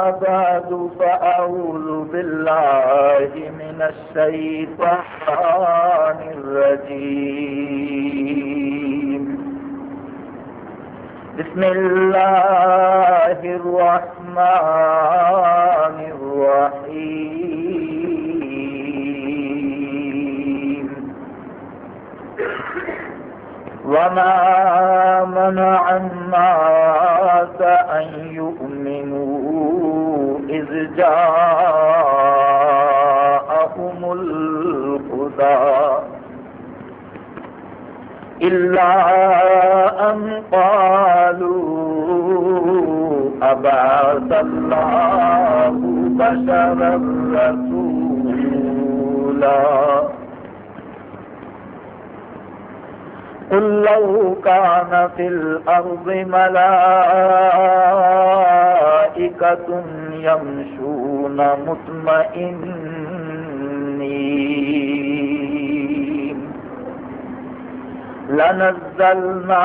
أبعد فأعوذ بالله من الشيطان الرجيم. بسم الله الرحمن الرحيم. وما منع الناس أن يؤمنوا إذ جاءهم الهدى إلا أن قالوا أبعث الله بشرا رسولا قل لو كان في الأرض ملائكة يمشون مطمئنين لنزلنا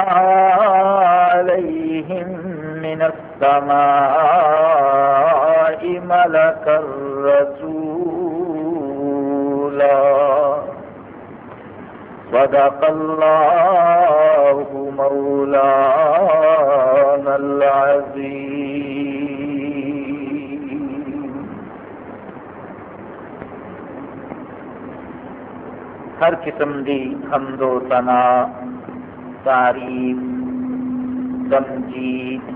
عليهم من السماء ملكا رسولا۔ صدق الله مولانا العظيم ہر قسم دی حمد و ثنا تعریف تمجید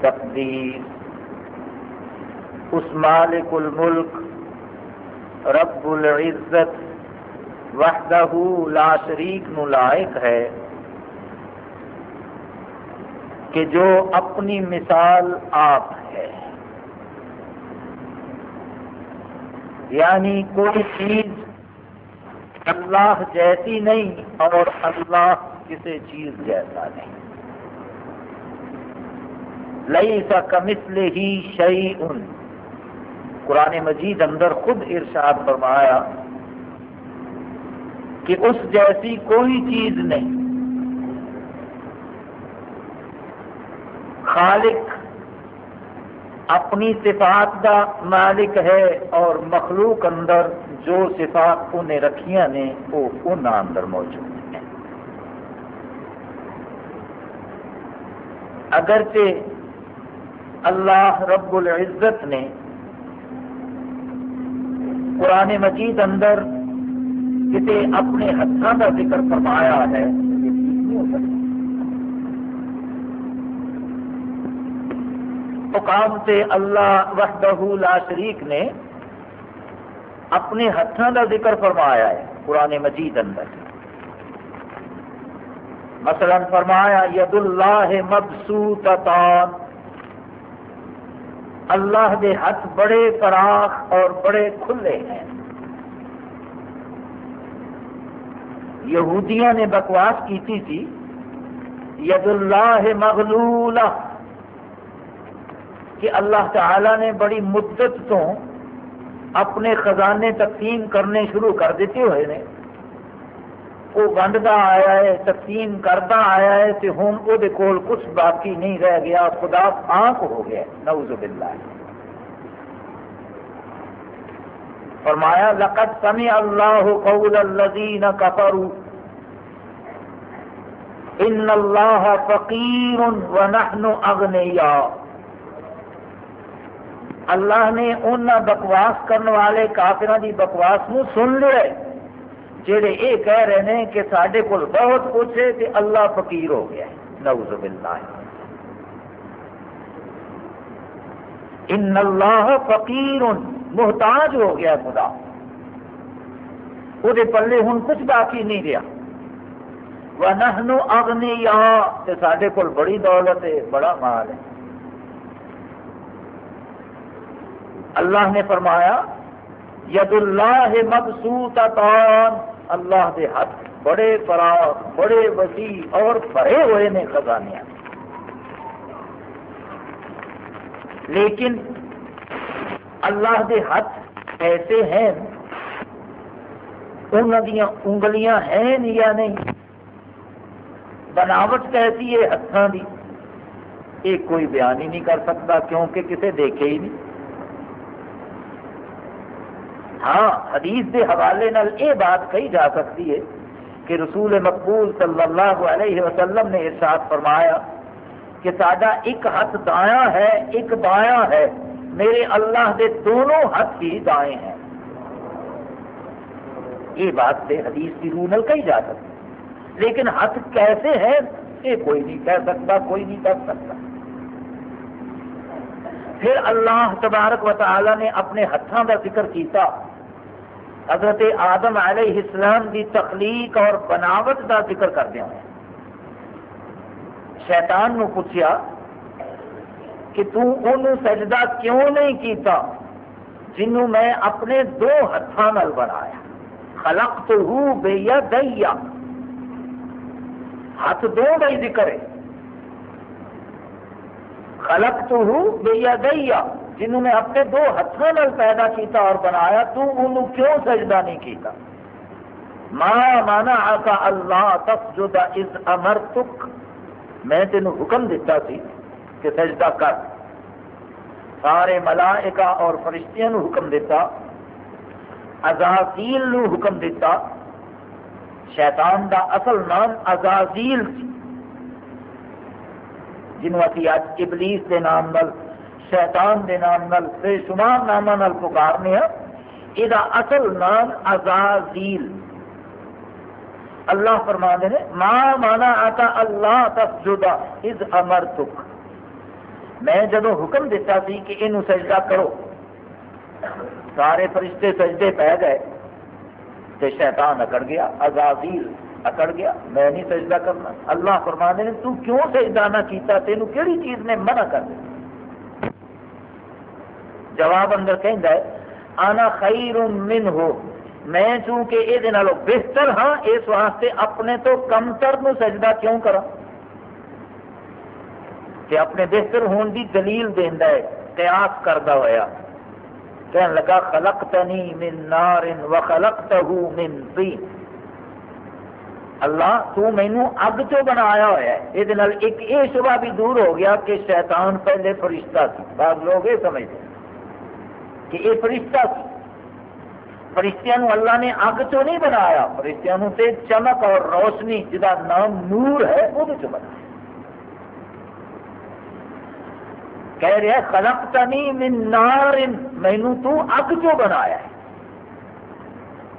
تقدیر اس مالک الملک رب العزت وحدہ لا شریک نو لائق ہے کہ جو اپنی مثال آپ ہے یعنی کوئی چیز اللہ جیسی نہیں اور اللہ کسی چیز جیسا نہیں۔ لئی سا کمسل ہی شعی ان قرآن مجید اندر خود ارشاد فرمایا کہ اس جیسی کوئی چیز نہیں۔ خالق اپنی صفات کا مالک ہے اور مخلوق اندر جو صفات انہیں رکھیاں نے، وہ ان اندر موجود ہیں۔ اگرچہ اللہ رب العزت نے قرآن مجید اندر کسی اپنے ہاتھوں کا ذکر فرمایا ہے۔ مقام سے اللہ وحدہ لا شریک نے اپنے ہاتھوں کا ذکر فرمایا ہے قرآن مجید اندر۔ مثلا فرمایا ید اللہ مبسوطتان۔ اللہ دے ہاتھ بڑے فراخ اور بڑے کھلے ہیں۔ یہودیاں نے بکواس کی تھی ید اللہ مغلولہ۔ کہ اللہ تعالی نے بڑی مدت تو اپنے خزانے تقسیم کرنے شروع کر دیتے ہوئے نے۔ وہ ونڈتا آیا ہے، تقسیم کرتا آیا ہے تو ہوں وہ کول کچھ باقی نہیں رہ گیا۔ خدا آنکھ ہو گیا نعوذ باللہ۔ فرمایا، لقد سمع اللہ قول الذین کفروا۔ ان اللہ فقیر ونحن اغنیاء۔ اللہ نے ان بکواس کرنے والے کافران کی بکواس نو سن لیا جہے یہ کہہ رہے ہیں کہ سارے کول بہت کچھ ہے کہ اللہ فقیر ہو گیا ہے۔ نعوذ باللہ۔ ان اللہ فقیر محتاج ہو گیا خدا۔ وہ پلے ہوں کچھ باقی نہیں رہا وَنَحْنُ أَغْنِيَا تے سارے کول بڑی دولت ہے، بڑا مال ہے۔ اللہ نے فرمایا ید اللہ مبسوطتان. اللہ دے ہاتھ بڑے فراغ، بڑے وسیع اور بھرے ہوئے نے خزانیاں۔ لیکن اللہ دے ہاتھ ایسے ہیں انہوں انگلیاں ہیں یا نہیں؟ بناوٹ کیسی ہے ہاتھوں کی یہ کوئی بیان ہی نہیں کر سکتا کیونکہ کسے دیکھے ہی نہیں۔ ہاں حدیث کے حوالے نال یہ بات کہی جا سکتی ہے کہ رسول مقبول صلی اللہ علیہ وسلم نے ارشاد فرمایا کہ سڈا ایک ہاتھ دایا ہے، ایک بایاں ہے۔ میرے اللہ دے دونوں ہاتھ ہی دائیں ہیں۔ یہ بات سے حدیث کی روح نل کہی جا سکتی لیکن ہاتھ کیسے ہے یہ کوئی نہیں کہہ سکتا، کوئی نہیں کر سکتا۔ پھر اللہ تبارک و تعالی نے اپنے ہاتھوں کا ذکر کیتا۔ حضرت آدم علیہ السلام کی تخلیق اور بناوٹ کا ذکر کردیا شیطان نو پوچھا کہ تو سجدہ کیوں نہیں کیتا جنوں میں اپنے دو ہاتھوں بنایا۔ خلق تو بے دیا ہاتھ دو کا ہی ذکر ہے۔ خلق تو بے دیا جنہوں نے اپنے دو ہاتھوں پیدا کیتا اور بنایا، تو انہوں کیوں سجدہ نہیں کیتا؟ ماں مانا آکا اللہ تفجد از امر تک میں تینوں حکم دیتا سی کہ سجدہ کر۔ سارے ملائکہ اور فرشتیاں نو حکم دیتا ازازیل نو حکم دیتا شیطان دا اصل نام ازازیل سی، جنہوں ابھی اج ابلیس دے نام نل شیطان دے نام نل بے شمار نام نل پکارنے ہیں یہ اصل نام ازازیل اللہ فرما دے ماں مانا آتا اللہ تفجدہ از امر تک میں جدو حکم دیتا سی کہ یہ سجدہ کرو، سارے فرشتے سجدے پہ گئے تو شیطان اکڑ گیا ازازیل اکڑ گیا، میں نہیں سجدہ کرنا۔ اللہ فرما دے تو کیوں سجدہ نہ کیتا؟ تینوں کیڑی چیز نے منع کر دیا؟ جواب اندر کہہ آنا خیر من ہو میں چونکہ یہ بہتر ہاں اس واسطے اپنے تو کمتر نو سجدہ کیوں کرا کہ اپنے بہتر ہون دی دلیل دینا ہے، قیاس کرتا ہوا کہنے لگا، خلقتنی من نار و من طین. اللہ، تو مینو اگ چو بنایا ہوا ہے۔ یہ ایک یہ شبہ بھی دور ہو گیا کہ شیطان پہلے فرشتہ سی۔ بعض لوگ یہ سمجھتے ہیں۔ کہ یہ فرشتہ سی فرشتیاں اللہ نے اگ چو نہیں بنایا، فرشتیاں تے چمک اور روشنی جہاں نام نور ہے، وہ بنایا کہہ رہا خلق تنی من نار مینو تو اگ جو بنایا ہے۔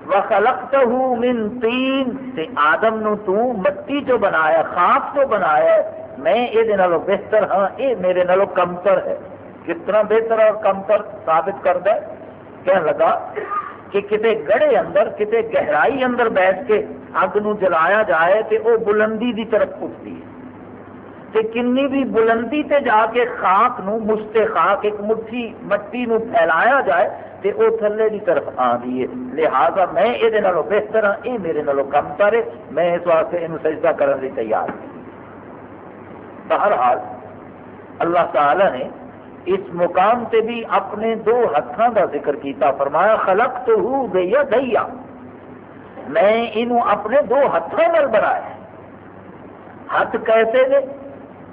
وخلقتہ من تین، تے آدم نو تو مٹی جو بنایا، خاک جو بنایا میں یہ بہتر ہاں یہ میرے نالو کمتر ہے۔ کس طرح بہتر اور کمتر ثابت کرتا ہے کہنے لگا کہ کتے گڑے اندر، کتے گہرائی اندر بیٹھ کے اگ نو جلایا جائے تے او بلندی دی طرف اٹھتی ہے۔ تے کنی بھی بلندی تے جا کے خاک نو، مشتے خاک، ایک مٹھی، مٹی نو پھیلایا جائے تے او تھلے دی طرف آ ہے۔ لہذا میں یہ بہتر ہاں یہ میرے نالوں کم کرے میں اس واسطے یہ سجدہ کرنے تیار ہوں بہرحال اللہ تعالی نے اس مقام سے بھی اپنے دو ہاتھوں کا ذکر کیتا، فرمایا خلق تو ہو گئی دیا میں انہوں اپنے دو ہاتھوں بنایا ہاتھ کیسے نے؟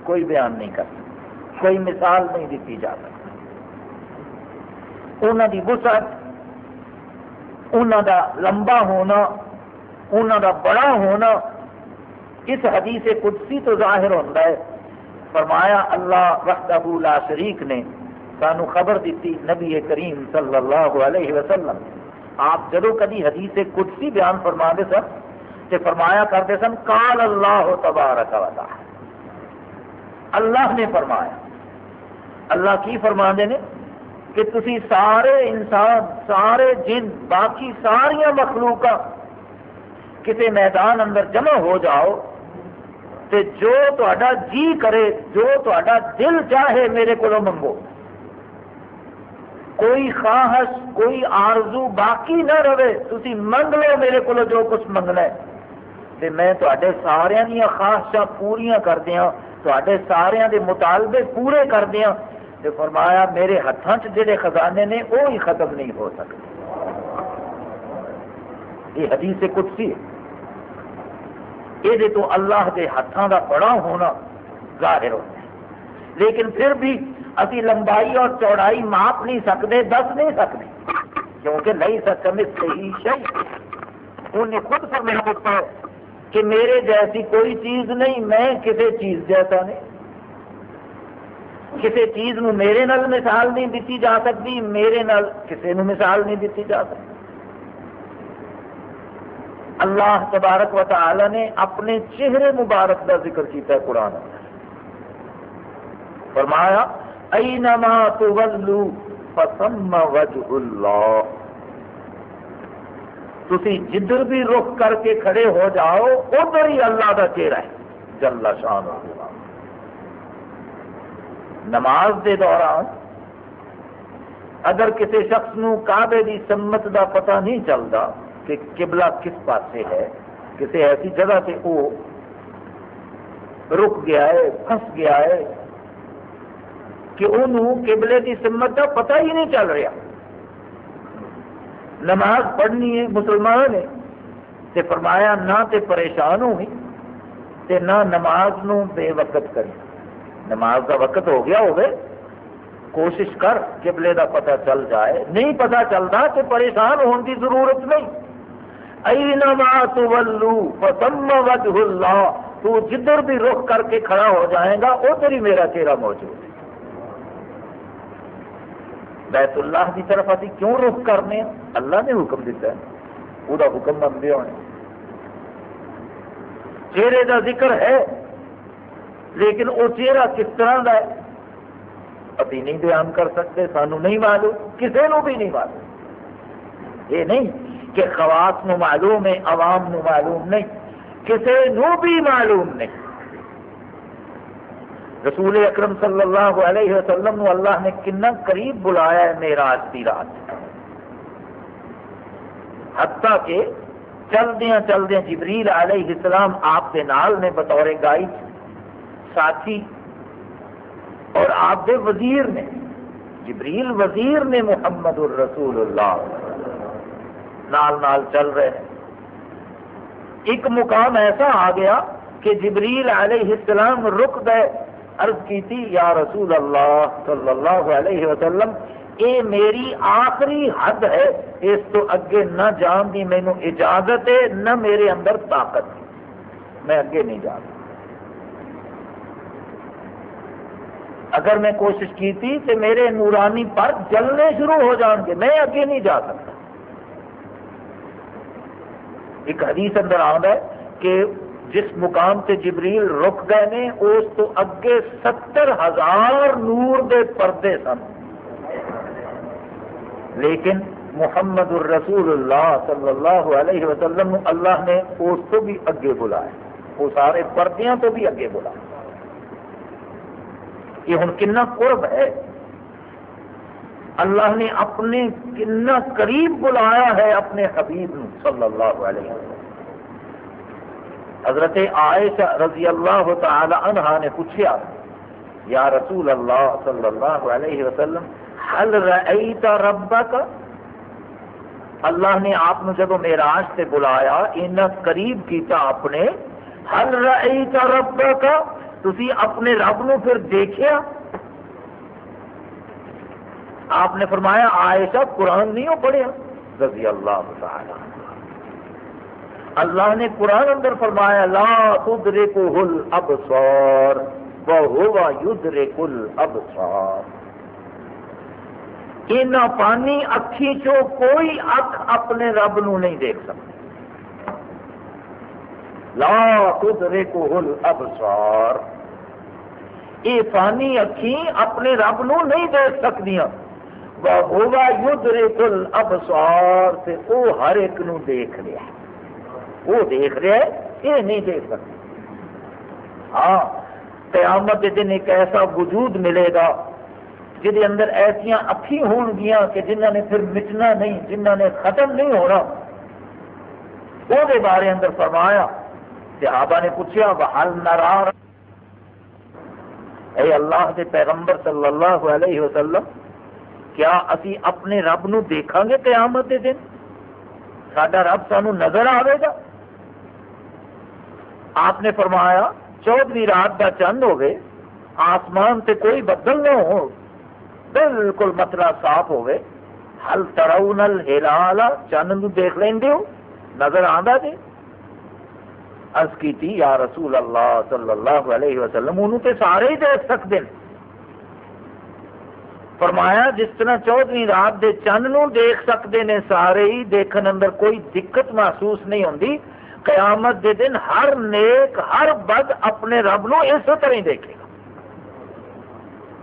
کوئی بیان نہیں کر سکتا۔ کوئی مثال نہیں دیتی جا سکتی۔ انہوں کی وسعت انہوں دا لمبا ہونا انہوں دا بڑا ہونا، اس حدیث قدسی تو ظاہر ہوتا ہے۔ فرمایا، اللہ وحدہ لا شریک نے سانو خبر دیتی نبی کریم صلی اللہ علیہ وسلم۔ آپ جدو کدی حدیث قدسی بیان فرما دے سن تو فرمایا کرتے سن کال اللہ تبارک و تعالی۔ اللہ نے فرمایا۔ اللہ کی فرما دے نے کہ تسی سارے انسان، سارے جن، باقی ساریا مخلوق کسی میدان اندر جمع ہو جاؤ تے جو تا جی کرے، جو تا دل چاہے میرے کو منگو۔ کوئی خواہش، کوئی آرزو باقی نہ رہے، تسی منگ لو میرے کو جو کچھ منگنا ہے۔ تے میں تے سارے دیا خواہشاں پوریا کردیا تے سارے دے مطالبے پورے کردیا تو فرمایا میرے ہاتھوں جڑے خزانے نے وہ ہی ختم نہیں ہو سکتے۔ یہ حدیث قدسی ہے۔ یہ تو اللہ کے ہاتھوں کا بڑا ہونا ظاہر ہوتا ہے لیکن پھر بھی ابھی لمبائی اور چوڑائی ماپ نہیں سکتے دس نہیں سکتے کیونکہ نہیں سکم صحیح شہی انہیں خود فرمایا دیتا ہے کہ میرے جیسی کوئی چیز نہیں میں کسی چیز جیسا نہیں کسی چیز نو میرے نال مثال نہیں دیتی جا سکتی میرے نال کسی نو مثال نہیں دیتی جا سکتی اللہ تبارک و تعالی نے اپنے چہرے مبارک کا ذکر کیتا ہے قرآن۔ فرمایا اینما تولو فثم وجہ اللہ تھی جدھر بھی رخ کر کے کھڑے ہو جاؤ، ادھر ہی اللہ کا چہرہ ہے۔ جل شان نماز دے دوران اگر کسی شخص نو کعبے دی سمت دا پتہ نہیں چلتا کہ قبلہ کس پاسے ہے، کسی ایسی جگہ سے وہ رک گیا ہے، پھنس گیا ہے کہ انہوں قبلے کی سمت کا پتہ ہی نہیں چل رہا۔ نماز پڑھنی ہے، مسلمان نے تے فرمایا نہ تے پریشان ہوئی تے نہ نماز نو بے وقت کری نماز کا وقت ہو گیا ہوگے، کوشش کر قبلے دا پتہ چل جائے۔ نہیں پتہ چلتا تو پریشان ہونے کی ضرورت نہیں۔ اینما تولو فتم وجہ اللہ، تو جدھر بھی رخ کر کے کھڑا ہو جائے گا ادھر ہی میرا چہرہ موجود ہے۔ بیت اللہ کی طرف ابھی کیوں رخ کرنے اللہ نے حکم دیتا ہے۔ وہ حکم منگے ہونے چہرے کا ذکر ہے، لیکن وہ چہرہ کس طرح کا ہے؟ ابھی نہیں بیان کر سکتے، سانو نہیں معلوم کسی نو بھی نہیں معلوم۔ یہ نہیں۔ کہ خواص نو معلوم ہے، عوام نو معلوم نہیں کسی نو بھی معلوم نہیں۔ رسول اکرم صلی اللہ علیہ وسلم نو اللہ نے کنا قریب بلایا ہے میراج کی رات۔ حتیٰ کہ چلدیا چلدیا جبریل علیہ السلام آپ کے نال نے بطور گائیڈ، ساتھی اور آپ دے وزیر نے، جبریل وزیر نے محمد الرسول اللہ۔ نال نال چل رہے ہیں۔ ایک مقام ایسا آ گیا کہ جبریل علیہ السلام رک گئے، عرض کی تھی، یا رسول اللہ صلی اللہ علیہ وسلم، اے میری آخری حد ہے، اس تو اگے نہ جان دی مینو اجازت ہے، نہ میرے اندر طاقت میں اگے نہیں جانتا اگر میں کوشش کی تھی تو میرے نورانی پر جلنے شروع ہو جان گے، میں اگے نہیں جا سکتا۔ ایک حدیث اندر آتا ہے کہ جس مقام سے جبریل رک گئے نے، اس تو اگے ستر ہزار نور دے پردے سن۔ لیکن محمد الرسول اللہ صلی اللہ علیہ وسلم اللہ نے اس تو بھی اگے بلایا۔ وہ سارے پردیاں تو بھی اگے بلایا۔ یہ ہوں کنا قرب ہے۔ اللہ نے اپنے کنا قریب بلایا ہے اپنے حبیب صلی اللہ علیہ وسلم۔ حضرت عائشہ رضی اللہ تعالی عنہ نے پوچھا، یا رسول اللہ صلی اللہ علیہ وسلم حل رأیت ربک؟ اللہ نے آپ نے جب میراج سے بلایا، ان قریب کیتا اپنے حل رأیت ربک؟ تھی اپنے رب نو پھر دیکھیا؟ آپ نے فرمایا عائشہ قرآن نہیں ہو پڑھیا رضی اللہ تعالی اللہ نے قرآن اندر فرمایا، لا تدرکہ الابصار وہو یدرک الابصار۔ اینا پانی اکھی چو کوئی اکھ اپنے رب نو نہیں دیکھ سکتا۔ لا تدرکہ الابصار۔ یہ فانی اکھی اپنے رب نو نہیں دیکھ سکتی ہوگا یدھ کل ابسوار سے وہ ہر ایک نو دیکھ رہا ہے۔ وہ دیکھ رہا ہے یہ نہیں دیکھ سکتا۔ ہاں قیامت کے دن ایک ایسا وجود ملے گا جہد اندر ایسا اکھی ہون گیا کہ جنہ نے پھر مٹنا نہیں جنہ نے ختم نہیں ہونا۔ وہ بارے اندر فرمایا، صحابہ نے پوچھا بحال نرار اے اللہ کے پیغمبر صلی اللہ علیہ وسلم کیا اسی اپنے رب نو دیکھا گے قیامت کے دن؟ سڈا رب سانو نظر آئے گا۔ آپ نے فرمایا چودہویں رات کا چند ہوگے آسمان سے کوئی بدل نہ ہو، بالکل متلا صاف ہوئے ہل تراؤ نل ہلا چند دیکھ لیں ہو، نظر آتا جی ارض کی یا رسول اللہ صلی اللہ علیہ وسلم انہوں تے سارے ہی دیکھ سکتے ہیں۔ فرمایا، جس طرح چودویں رات دے چند نو دیکھ سکتے ہیں سارے ہی، دیکھن اندر کوئی دقت محسوس نہیں ہوتی قیامت دے دن ہر نیک، ہر بد اپنے رب نو اس طرح ہی دیکھے گا۔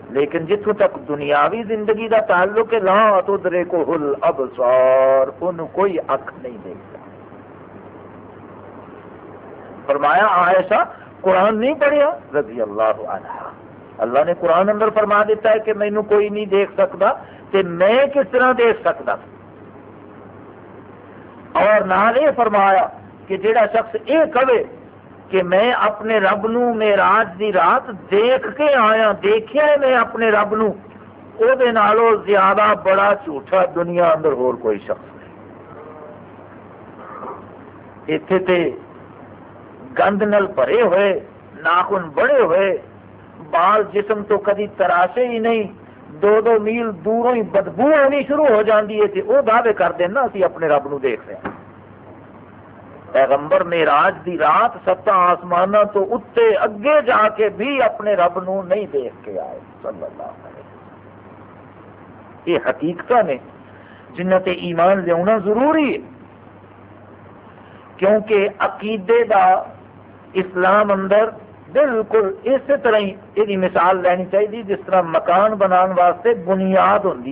لیکن جتوں تک دنیاوی زندگی دا تعلق ہے لا تو درے کو ہل ابسار ان کوئی اک نہیں دیکھتا۔ فرمایا، عائشہ قرآن نہیں پڑھیا؟ رضی اللہ عنہ۔ اللہ نے قرآن اندر فرما دیتا ہے کہ مینو کوئی نہیں دیکھ سکتا کہ میں کس طرح دیکھ سکتا۔ اور نال یہ فرمایا کہ جڑا شخص یہ کہے کہ میں اپنے رب نو میراج دی رات دیکھ کے آیا دیکھا ہے میں اپنے رب نو او دے نالو زیادہ بڑا جھوٹا دنیا اندر اور کوئی شخص نہیں۔ تے گند نل بھرے ہوئے، ناخن بڑے ہوئے بال جسم تو کدی تراشے ہی نہیں، دو دو میل دوروں ہی بدبو ہونی شروع ہو جاتی ہے وہ دعوے کر دینا اسی اپنے رب نو دیکھ رہے ہیں۔ پیغمبر نے دی رات ستا آسمان تو اتنے اگے جا کے بھی اپنے رب نو نہیں دیکھ کے آئے۔ صلی اللہ علیہ یہ حقیقت نے جنہ تے ایمان لیا ضروری ہے۔ کیونکہ عقیدے دا اسلام اندر بالکل اسی طرح ہی یہ مثال لینی چاہیے جس طرح مکان بنا واسطے بنیاد ہوں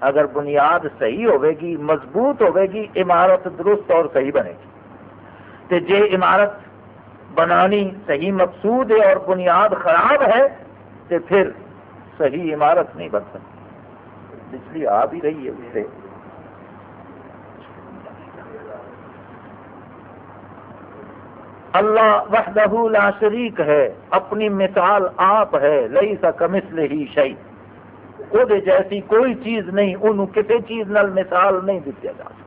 اگر بنیاد صحیح ہوے گی مضبوط ہوے گی عمارت درست اور صحیح بنے گی۔ تو جے عمارت بنانی صحیح مقصود ہے اور بنیاد خراب ہے تو پھر صحیح عمارت نہیں بن سکتی۔ بجلی آ بھی رہی ہے اس سے۔ اللہ وحدہ لا شریک ہے، اپنی مثال آپ ہے لئی سا کمسل ہی شہی وہ جیسی کوئی چیز نہیں انہوں کسی چیز نال مثال نہیں دیا جا سکتا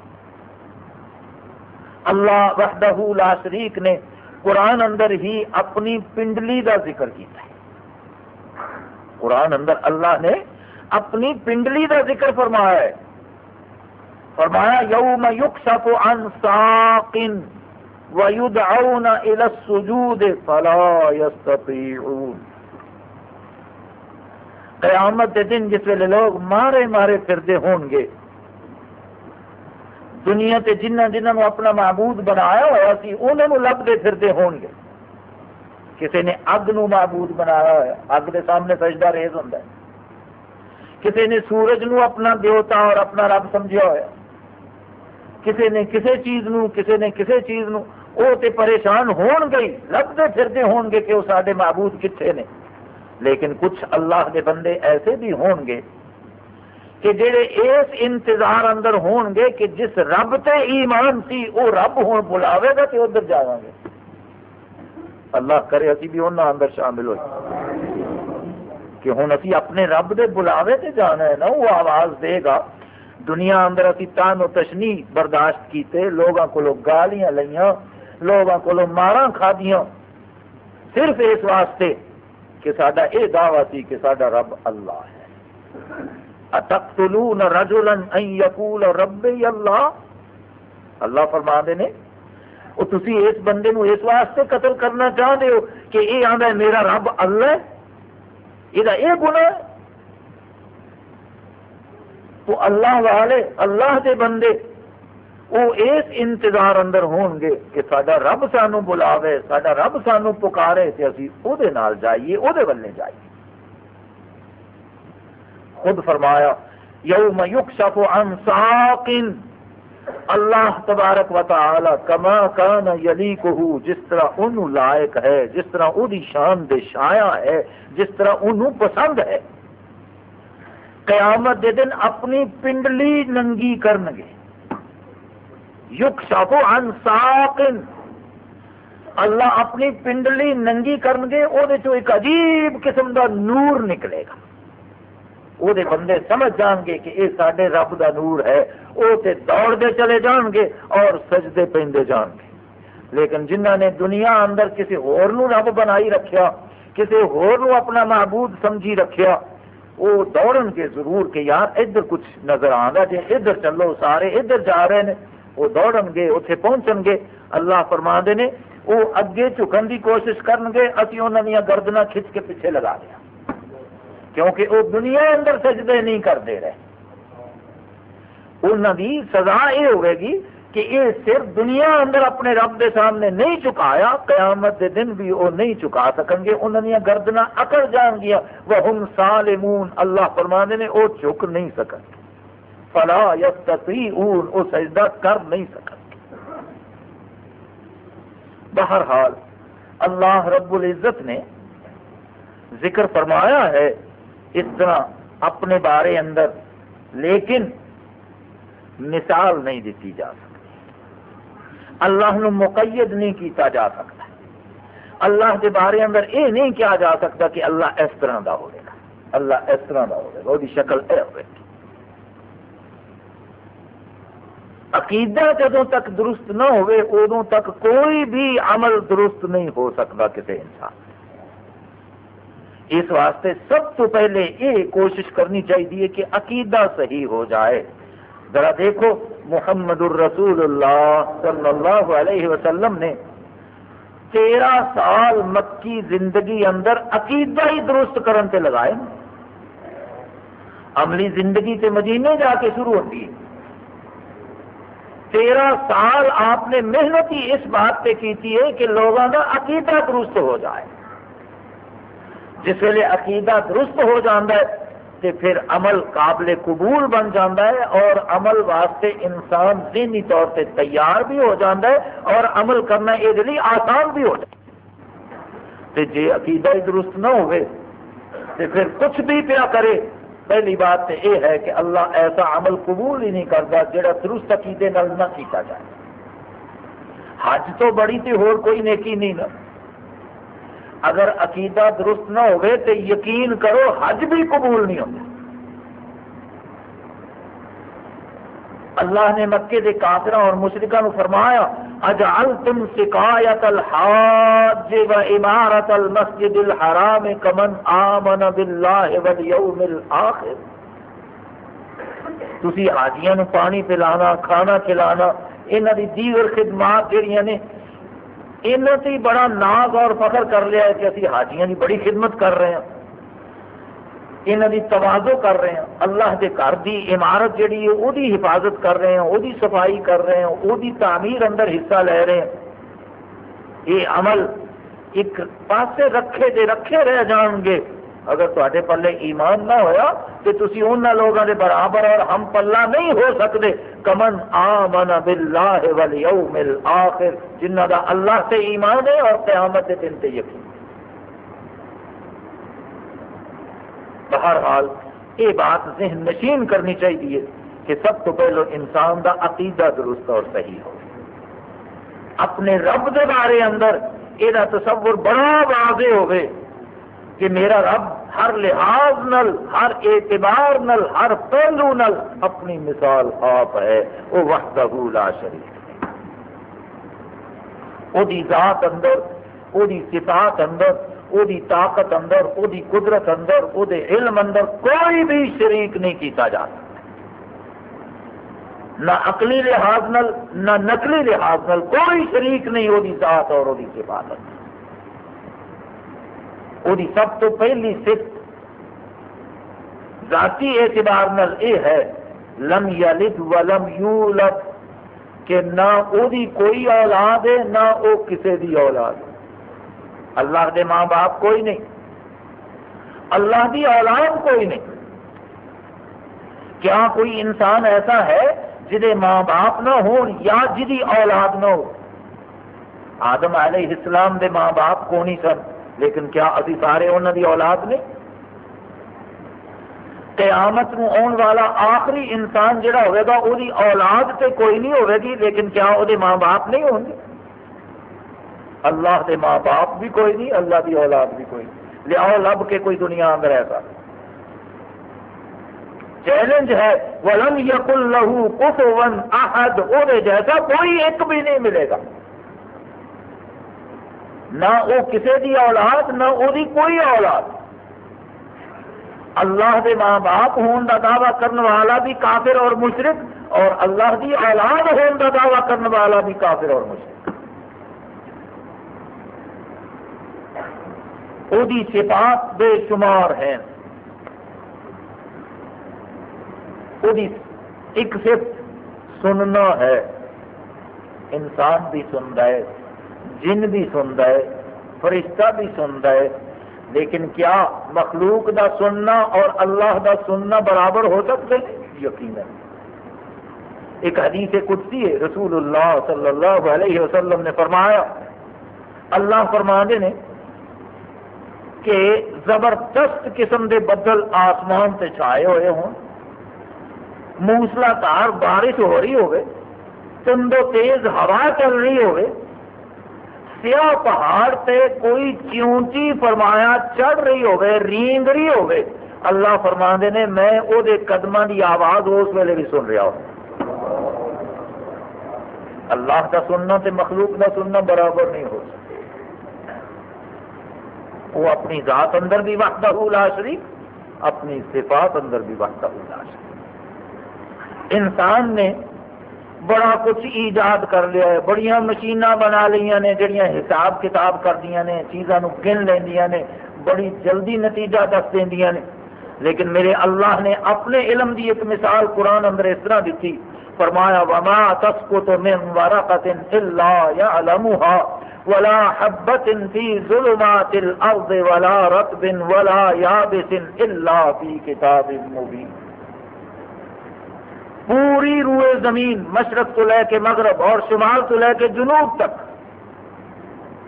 اللہ وحدہ لا شریک نے قرآن اندر ہی اپنی پنڈلی دا ذکر کیتا ہے۔ قرآن اندر اللہ نے اپنی پنڈلی دا ذکر فرمایا ہے۔ فرمایا، یوم یکشف عن ساقن وَيُدْعَوْنَ إِلَى السُّجُودِ فَلَا يَسْتَطِيعُونَ۔ قیامت دے دن جس ویلے لوگ مارے مارے پھردے ہون گے۔ دنیا تے جنہ جنہوں اپنا معبود بنایا ہوا سی انہوں لبتے پھردے ہون گے۔ کسی نے اگ نو معبود بنایا ہوا اگ دے سامنے سجدہ ریز ہوتا ہے۔ کسی نے سورج نو اپنا دیوتا اور اپنا رب سمجھا ہوا کسی نے کسی چیز نو کسی نے کسی چیز نو وہ تے پریشان ہون گئی لبتے پھرتے ہون گے کہ وہ سارے معبود کتنے نے۔ لیکن کچھ اللہ کے بندے ایسے بھی ہون گے کہ جڑے اس انتظار اندر ہون گے کہ جس رب تے ایمان سی وہ رب ہون بلاوے گا تو ادھر جاواں گے۔ اللہ کرے اسی بھی انہاں اندر شامل ہوئے۔ کہ ہوں اسی اپنے رب دے بلاوے تے جانا ہے نا وہ آواز دے گا۔ دنیا اندر اسی تان و تشنی برداشت کیتے لوگوں کو لوگ گالیاں لئیاں۔ لوگوں کو مارا کھادیاں۔ صرف اس واسطے کہ سڈا یہ دعوی سی کہ سڈا رب اللہ ہے۔ اتقتلون رجلا ان یقول ربی اللہ۔ اللہ فرما دے نے وہ تسی اس بندے نو اس واسطے قتل کرنا چاہتے ہو کہ یہ آدھا ہے میرا رب اللہ ہے۔ یہ اے گناہ تو اللہ والے، اللہ دے بندے وہ اس انتظار اندر ہون گے کہ سڈا رب سانو بلاوے سڈا رب سانو پکارے تو اسی وہ جائیے وہ ولے جائیے۔ خود فرمایا، یوم یکشف عن ساقن اللہ تبارک و تعالی کما کان یلیکہ، جس طرح انہوں لائق ہے، جس طرح وہ شان دے شایا ہے، جس طرح انہوں پسند ہے۔ قیامت دے دن اپنی پنڈلی ننگی کرنگے۔ یق شاپو ان اللہ اپنی پنڈلی ننگی کرن گے وہ ایک عجیب قسم دا نور نکلے گا۔ وہ بندے سمجھ جان گے کہ یہ سارے رب دا نور ہے وہ تے دوڑتے چلے جان گے اور سجدے پہنتے جان گے۔ لیکن جنہ نے دنیا اندر کسی ہور نو رب بنائی رکھیا کسی ہور اپنا معبود سمجھی رکھیا وہ دوڑن گے ضرور کہ یار ادھر کچھ نظر آگا جی ادھر چلو سارے، ادھر جا رہے ہیں وہ دوڑن گے اتنے پہنچن گے۔ اللہ فرما دے نے، وہ اگے چکن کی کوشش کرن گے ابھی انہوں نے گردنا کھچ کے پیچھے لگا دیا۔ کیونکہ وہ دنیا اندر سجدے نہیں کرتے رہے۔ انہوں کی سزا یہ ہوئے گی کہ یہ صرف دنیا اندر اپنے رب دے سامنے نہیں چکایا قیامت دے دن بھی وہ نہیں چکا سکن گے۔ انہوں نے گردنا اکڑ جان گیا وہ ہم سالمون۔ اللہ فرمانے نے، وہ چک نہیں سکن۔ فلا یا اون وہ سجدہ کر نہیں سکن بہرحال، اللہ رب العزت نے ذکر فرمایا ہے اس طرح اپنے بارے اندر، لیکن مثال نہیں دیتی جا سکتی۔ اللہ نو مقید نہیں کیتا جا سکتا۔ اللہ کے بارے اندر یہ نہیں کیا جا سکتا کہ اللہ اس طرح دا ہوئے گا۔ اللہ اس طرح دا ہوئے گا۔ وہ شکل اے ہوئے گی عقیدہ جدوں تک درست نہ ہوئے ادوں تک کوئی بھی عمل درست نہیں ہو سکتا کسی انسان اس واسطے سب تو پہلے یہ کوشش کرنی چاہیے کہ عقیدہ صحیح ہو جائے۔ ذرا دیکھو، محمد الرسول اللہ صلی اللہ علیہ وسلم نے تیرہ سال مکی زندگی اندر عقیدہ ہی درست کرن تے لگائے۔ عملی زندگی تے مدینے جا کے شروع ہوتی ہے۔ تیرہ سال آپ نے محنت ہی اس بات پہ کی ہے کہ لوگوں کا عقیدہ درست ہو جائے۔ جس ویلے عقیدہ درست ہو جاتا ہے، تے پھر عمل قابل قبول بن جاتا ہے اور عمل واسطے انسان ذہنی طور پہ تیار بھی ہو جاتا ہے اور عمل کرنا یہ لیے آسان بھی ہو جائے تے جے عقیدہ ہی درست نہ ہوئے، تے پھر کچھ بھی پیا کرے پہلی بات تو یہ ہے کہ اللہ ایسا عمل قبول ہی نہیں کرتا جڑا درست عقیدے نہ کیتا جائے۔ حج تو بڑی تے ہور کوئی نیکی نہیں نہ اگر عقیدہ درست نہ ہوئے تو یقین کرو حج بھی قبول نہیں ہوتا۔ اللہ نے مکے کے کافروں اور مشرقہ نو فرمایا، اجعلتم سقایت الحاج و امارت المسجد الحرام کمن آمن باللہ والیوم الاخر۔ تسی حاجیاں نو پانی پلانا، کھانا کھلانا، انہاں دی دیگر خدمات جڑیاں نے یہاں سے بڑا ناز اور فخر کر لیا ہے کہ ابھی حاجیاں کی بڑی خدمت کر رہے ہیں۔ یہاں کی توازو کر رہے ہیں اللہ کے گھر کی عمارت جہی ہے وہ حفاظت کر رہے ہیں وہ صفائی کر رہے ہیں وہ تعمیر اندر حصہ لے رہے ہیں یہ عمل ایک پاسے رکھے دے رکھے رہ جان گے۔ اگر تے پلے ایمان نہ ہویا تو تھی ان لوگوں کے برابر اور ہم پلا نہیں ہو سکتے کمن آمن باللہ والیوم الاخر۔ جنہ دا اللہ سے ایمان ہے اور قیامت دن سے یقین۔ بہرحال یہ بات ذہن نشین کرنی چاہیے کہ سب تو پہلو انسان دا عقیدہ درست اور صحیح ہو۔ اپنے رب دے بارے اندر یہ تصور بڑا واضح ہوئے کہ میرا رب ہر لحاظ نل، ہر اعتبار نل، ہر پہلو نل اپنی مثال آپ ہے، وہ وقت لا شریف وہ ذات اندر، وہ صفات اندر وہ طاقت اندر وہ قدرت اندر وہ علم اندر کوئی بھی شریک نہیں کیتا جا سکتا نہ عقلی لحاظ نل نہ نقلی لحاظ نل کوئی شریک نہیں وہ ذات اور وہ صفات اندر وہ سب تو پہلی صرف ذاتی اعتبار نل یہ ہے لم یلد ولم یولد کہ نہ او دی کوئی اولاد ہے نہ او کسی دی اولاد ہے اللہ دے ماں باپ کوئی نہیں۔ اللہ دی اولاد کوئی نہیں۔ کیا کوئی انسان ایسا ہے جہے ماں باپ نہ ہو یا جی اولاد نہ ہو؟ آدم علیہ السلام دے ماں باپ کو نہیں سن، لیکن کیا ابھی سارے انہوں کی اولاد نے قیامت نو آن والا آخری انسان جڑا ہوئے گا وہ اولاد تے کوئی نہیں ہوئے گی، لیکن کیا وہ ماں باپ نہیں ہوں گے؟ اللہ کے ماں باپ بھی کوئی نہیں، اللہ کی اولاد بھی کوئی نہیں۔ لیاؤ لب کے کوئی دنیا اندر ایسا چیلنج ہے، ولم یقل لہو کف ون احد وہ جیسا کوئی ایک بھی نہیں ملے گا۔ نہ وہ کسی دی اولاد، نہ وہ کوئی اولاد۔ اللہ دے ماں باپ ہون دا دعویٰ کرنے والا بھی کافر اور مشرق اور اللہ دی اولاد ہون دا دعویٰ کرنے والا بھی کافر اور مشرق وہ صفات بے شمار ہیں۔ ایک صرف سننا ہے۔ انسان بھی سنتا ہے، جن بھی سنتا ہے، فرشتہ بھی سنتا ہے۔ لیکن کیا مخلوق دا سننا اور اللہ دا سننا برابر ہو سکتے یقین ایک حدیث قدسی ہے، رسول اللہ صلی اللہ علیہ وسلم نے فرمایا، اللہ فرما نے کہ زبردست قسم دے بدل آسمان سے چھائے ہوئے ہوں۔ موسلا دار بارش ہو رہی ہوگی تندو تیز ہوا چل رہی ہوگی سیاہ پہاڑ تے کوئی چیونچی فرمایا چڑھ رہی ہوگی رینگ رہی ہوگی اللہ فرما نے، میں وہ قدم کی آواز اس ویلے بھی سن رہا ہوں۔ اللہ کا سننا تے مخلوق کا سننا برابر نہیں ہو وہ اپنی ذات اندر بھی وقت لا شریف اپنی صفات اندر بھی وقت لا شریف انسان نے بڑا کچھ ایجاد کر لیا ہے بڑی مشین بنا لیا نے، جڑیاں حساب کتاب کر دیا نے چیزوں گن لینیا نے، بڑی جلدی نتیجہ دس دیا نے۔ لیکن میرے اللہ نے اپنے علم دی ایک مثال قرآن اندر اس طرح دیتی، فرمایا، وما تسقط من ورقة الا يعلمها ولا حبت في ظلمات الارض ولا رطب ولا يابس الا في كتاب مبين. پوری روئے زمین، مشرق تو لے کے مغرب اور شمال تو لے کے جنوب تک۔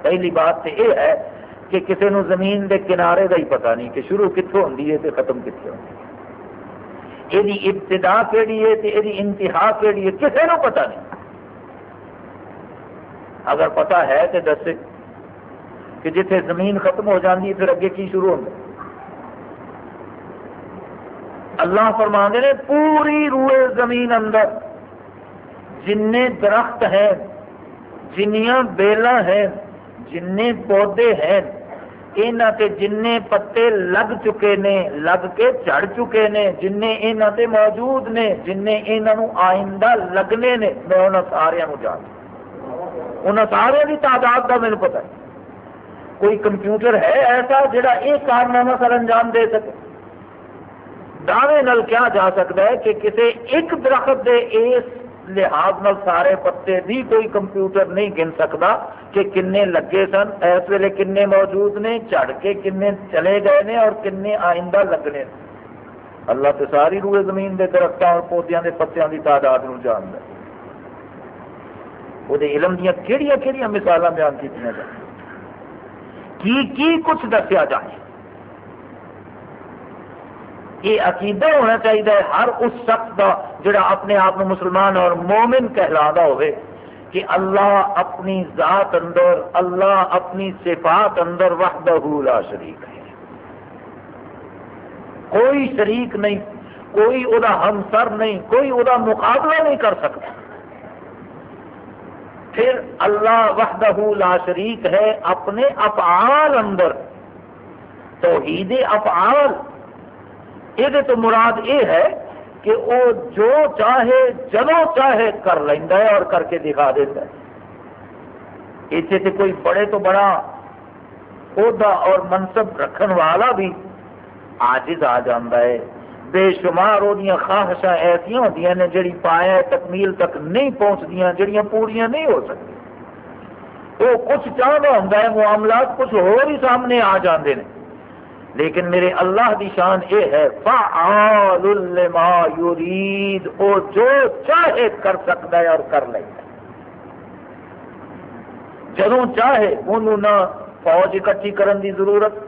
پہلی بات تو یہ ہے کہ کسی نو زمین دے کنارے کا ہی پتا نہیں کہ شروع کتوں ہوتی ہے ختم کتنے ہوتی ہے یہ ابتدا کہڑی ہے یہ انتہا کہڑی ہے کسی نو پتا نہیں۔ اگر پتا ہے تو دس کہ جتنے زمین ختم ہو جاتی پھر اگے کی شروع ہوتا اللہ فرما نے پوری روئے زمین اندر جن درخت ہیں، جنیاں بیلا ہیں جن پودے ہیں یہاں تے جن پتے لگ چکے نے، لگ کے چڑھ چکے نے جن یہاں تے موجود نے جن یہاں آئندہ لگنے نے، میں انہوں سارے جان ان سارے کی تعداد کا میرے پتا ہے۔ کوئی کمپیوٹر ہے ایسا جڑا یہ کارنامہ سر انجام دے سکے۔ دعوے نل کیا جا سکتا ہے کہ کسی ایک درخت دے اس لحاظ نال سارے پتے بھی کوئی کمپیوٹر نہیں گن سکتا کہ کنے لگے سن، اس ویلے کنے موجود نے، چڑھ کے کنے چلے گئے نے اور کنے آئندہ لگنے اللہ تو ساری روئے زمین دے درختوں اور پودیاں دے پتیاں دی تعداد نو جانتا ہے۔ وہ علم دیا کہڑی کہڑی مثال بیان کی جائیں کی کی کچھ دسیا جائے یہ عقیدہ ہونا چاہیے ہر اس شخص کا جڑا اپنے آپ مسلمان اور مومن کہلا ہوئے کہ اللہ اپنی ذات اندر، اللہ اپنی صفات اندر وحدہ لا شریک ہے۔ کوئی شریک نہیں، کوئی وہ ہمسر نہیں، کوئی وہ مقابلہ نہیں کر سکتا۔ پھر اللہ وحدہ لا شریک ہے اپنے افعال اندر۔ توحید افعال۔ یہ تو مراد یہ ہے کہ وہ جو چاہے، جنوں چاہے کر لینا ہے اور کر کے دکھا دیتا ہے۔ اسے سے کوئی بڑے تو بڑا عہدہ اور منصب رکھن والا بھی آجز آ جاتا ہے۔ بے شمار وہ خواہشاں ایسا ہوتی نے جڑی پایا تکمیل تک نہیں پہنچدیا جڑیاں پوریا نہیں ہو سکتی وہ کچھ چاہتا ہوں معاملات کچھ ہو ہی سامنے آ جاندے ہیں لیکن میرے اللہ دی شان یہ ہے، فعال لما یرید، وہ جو چاہے کر سکتا ہے اور کر لے جدوں چاہے انہوں نہ فوج اکٹھی کرن دی ضرورت،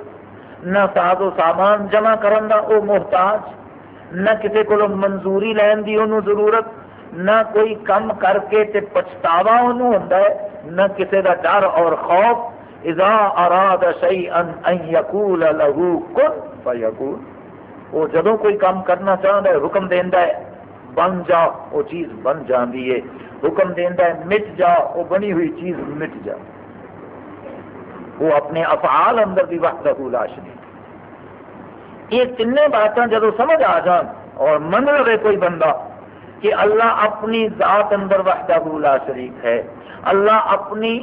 نہ ساز و سامان جمع کرن دا او محتاج۔ نہ کسی کو منظوری لین کی انہوں ضرورت، نہ کوئی کم کر کے تے پچھتاوا انہوں ہوتا ہے، نہ کسی کا ڈر اور خوف۔ اذا اراد ان يقول له كن فيكون وہ جدوں کوئی کام کرنا چاہتا ہے، حکم دینا ہے، بن جا، وہ چیز بن جاتی ہے۔ حکم دینا ہے، مٹ جا، وہ بنی ہوئی چیز مٹ جا۔ وہ اپنے افعال اندر بھی وقت لا شریک۔ یہ تین باتیں جب سمجھ آ جان اور من لے کوئی بندہ کہ اللہ اپنی ذات اندر وحدہ لا شریک ہے، اللہ اپنی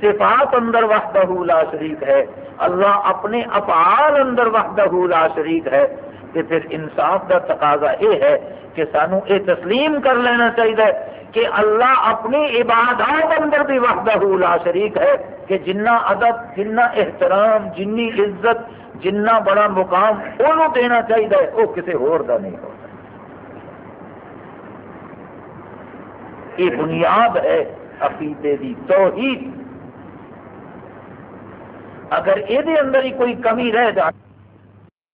صفات اندر وحدہ لا شریک ہے، اللہ اپنے افعال اندر وحدہ لا شریک ہے۔ کہ پھر انصاف کا تقاضا یہ ہے کہ سانو یہ تسلیم کر لینا چاہیے کہ اللہ اپنی عبادات اندر بھی وحدہ لا شریک ہے کہ جنہ ادب جنہ احترام، جنی عزت جنہ بڑا مقام وہ دینا چاہیے، وہ کسی ہوتا نہیں ہوتا یہ بنیاد ہے عقیدے کی توحید۔ اگر یہ اندر ہی کوئی کمی رہ جائے،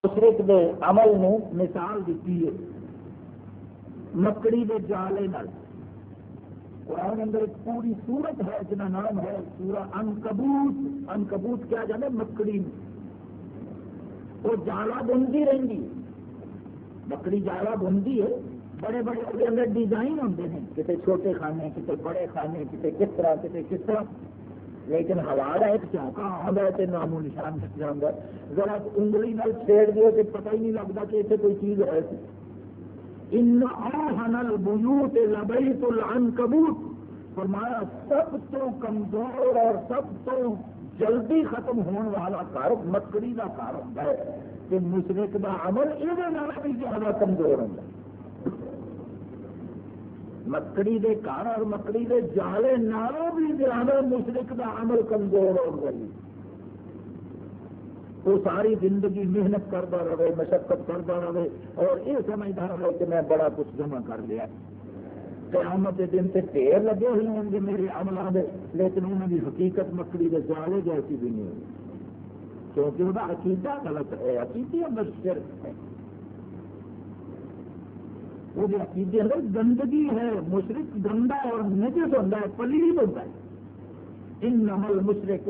مشرق دے عمل نو مثال دیتی ہے۔ مکڑی دے جالے نال۔ قرآن اندر ایک پوری سورت ہے جنا نام ہے پورا انکبوت۔ انکبوت کیا جانا مکڑی میں وہ جالا بنتی رہی مکڑی جالا بنتی ہے۔ بڑے بڑے وہ اندر ڈیزائن ہوتے ہیں۔ کسی چھوٹے کھانے کسی بڑے کھانے کسی کس طرح کسی کس طرح۔ لیکن ہوا ایک چوکا آدھا ہے نامو نشان کٹ جانا ذرا انگلی نال چھیڑ دیو کہ پتہ ہی نہیں لگتا کہ اتنے کوئی چیز ہے ان آہن البیوت لبیت العنکبوت فرمایا، سب تو کمزور اور سب تو جلدی ختم ہونے والا گھر مکڑی کا گھر ہوتا ہے کہ مشرق کا عمل یہ بھی زیادہ کمزور ہوتا ہے مکڑی دے کار اور مکڑی دے جالے نالوں بھی زیادہ مشرق دا عمل کمزور ہو گئی وہ ساری زندگی محنت کرتا رہے، مشقت کرتا رہے اور یہ سمجھتا رہے کہ میں بڑا کچھ جمع کر لیا۔ قیامت کے دن سے ڈیر لگے ہوئے ہوں گے میرے عملوں کے لیکن انہوں کی حقیقت مکڑی کے جالے جیسی بھی نہیں ہوئی۔ کیونکہ وہ عقیدہ غلط ہے، عقیدے اندر شرک ہے۔ وہ عقیدے اندر گندگی ہے مشرق گندا اور نجس ہوتا ہے پلیب ہوتا ہے۔ ان نمل مشرق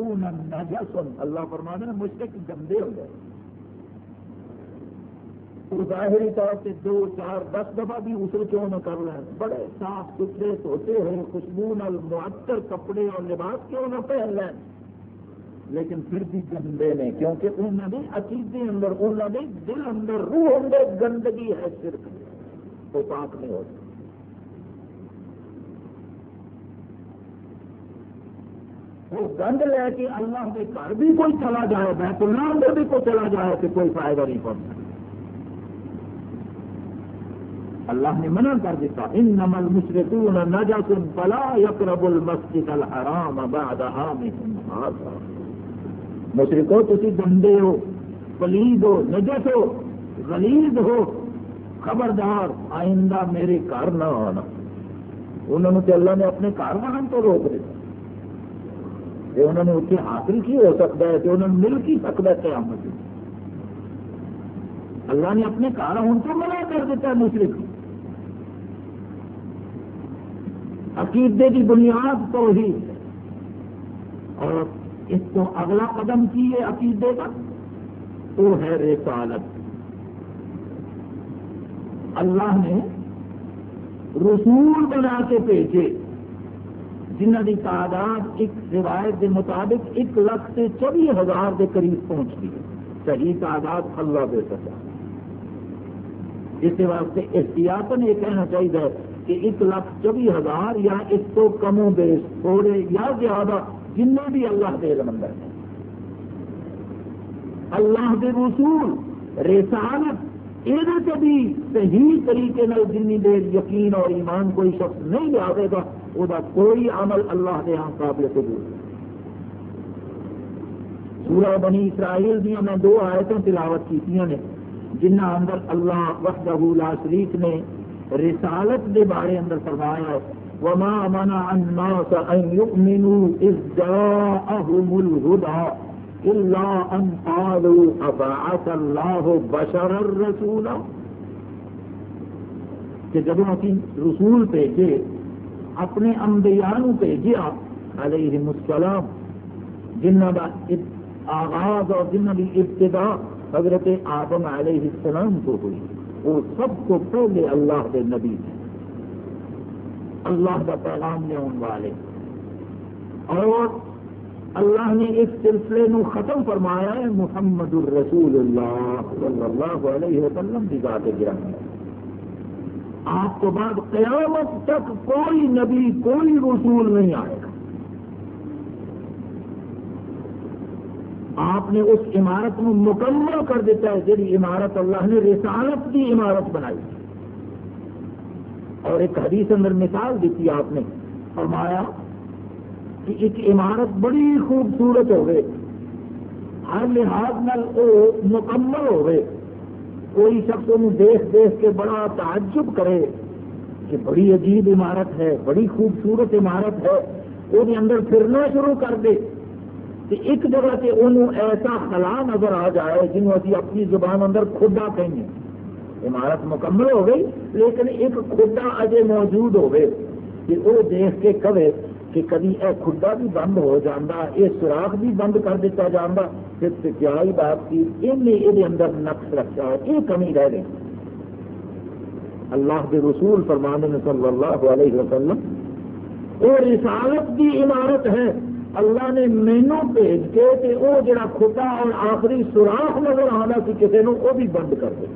اللہ فرمانا مشرق گندے ہو جائے ظاہری طور سے دو، چار، دس دفعہ بھی اسر کیوں نہ کر لیں؟ بڑے صاف ستھرے سوتے ہیں، خوشبو نال معطر کپڑے اور لباس کیوں نہ پہن لیں؟ لیکن پھر بھی گندے نے کیونکہ انہوں نے عقیدے اندر انہوں نے دل اندر، روح اندر گندگی ہے، صرف۔ وہ پاک نہیں ہوتی وہ گند لے کے اللہ کے گھر بھی کوئی چلا جائے، بیت اللہ اندر بھی کوئی چلا جائے تو کوئی فائدہ نہیں پہنچتا۔ اللہ نے منع کر دیتا ان نمل نجس بلا یقرب المسجد الحرام بعد عامهم مشرقو تسی گندے ہو، پلید ہو، نجس ہو، غلیظ ہو، خبردار، آئندہ میرے گھر نہ آنا۔ انہوں نے اللہ نے اپنے گھر آن تو روک دیتا۔ دیا انہوں نے اتنے حاصل کی ہو سکتا ہے، تو انہوں نے مل کی سکتا ہے قیامت۔ اللہ نے اپنے گھر آن تو منع کر دیتا ہے مشرق عقیدے کی بنیاد تو ہی۔ اور اس کو اگلا قدم کی ہے عقیدے کا وہ ہے رسالت۔ اللہ نے رسول بنا کے بھیجے۔ جنہ کی تعداد ایک روایت کے مطابق ایک لاکھ سے چوبی ہزار کے قریب پہنچ گئی صحیح تعداد اللہ دے سکا اس واسطے احتیاطن یہ کہنا چاہیے۔ کہ ایک لاکھ چوبی ہزار یا اس کو کم و بیش تھوڑے یا زیادہ جن بھی اللہ دے مندر ہیں۔ اللہ کے رسول رسالت یہ بھی صحیح طریقے جن دیر یقین اور ایمان کوئی شخص نہیں آئے گا وہ کوئی عمل اللہ کے یہاں قابل قبول سورہ بنی اسرائیل دیا میں دو آیتیں تلاوت کی نے جنہ اندر اللہ وحدہ لا شریف نے رسالت کے بارے اندر فرمایا، وما منع الناس ان يؤمنوا اذ جاءهم الهدى اللہ ان قالوا ابعث اللہ بشر الرسول کہ جب اسی رسول بھیجے، اپنے انبیاء نو بھیجیا علیہ السلام جنہ کا آغاز اور جنہ کی ابتدا حضرت آدم علیہ السلام کو ہوئی۔ وہ سب کو پہلے اللہ کے نبی ہیں اللہ کا پیغام نے ان والے۔ اور اللہ نے اس سلسلے نو ختم فرمایا ہے، محمد الرسول اللہ صلی اللہ علیہ وسلم کی ذات گرامی۔ آپ کو بعد قیامت تک کوئی نبی، کوئی رسول نہیں آئے گا آپ نے اس عمارت کو مکمل کر دیتا ہے جی عمارت اللہ نے رسالت کی عمارت بنائی اور ایک حدیث اندر مثال دیتی آپ نے، فرمایا کہ ایک عمارت بڑی خوبصورت ہوگی ہر لحاظ نال وہ مکمل ہوگی کوئی شخص انہوں دیکھ دیکھ کے بڑا تعجب کرے کہ بڑی عجیب عمارت ہے، بڑی خوبصورت عمارت ہے، وہ اندر پھرنا شروع کر دے۔ کہ ایک جگہ سے انہوں ایسا خلا نظر آ جائے جنہوں ابھی اپنی زبان اندر کھڈا کہیں گے عمارت مکمل ہو گئی، لیکن ایک کھڈا اجے موجود ہو گئے کہ وہ دیکھ کے کہے کہ کبھی اے کھڈا بھی بند ہو جانا یہ سوراخ بھی بند کر دیتا جانا پھر کیا ہی بات کی ان نے یہ اندر نقص رکھا ہے یہ کمی رہ گئی۔ اللہ کے رسول فرمانے صلی اللہ علیہ وسلم وہ رسالت کی عمارت ہے اللہ نے مینو بھیج کے کہ وہ جڑا کھوٹا اور آخری سوراخ نظر آنا سی کسی نے وہ بھی بند کر دے۔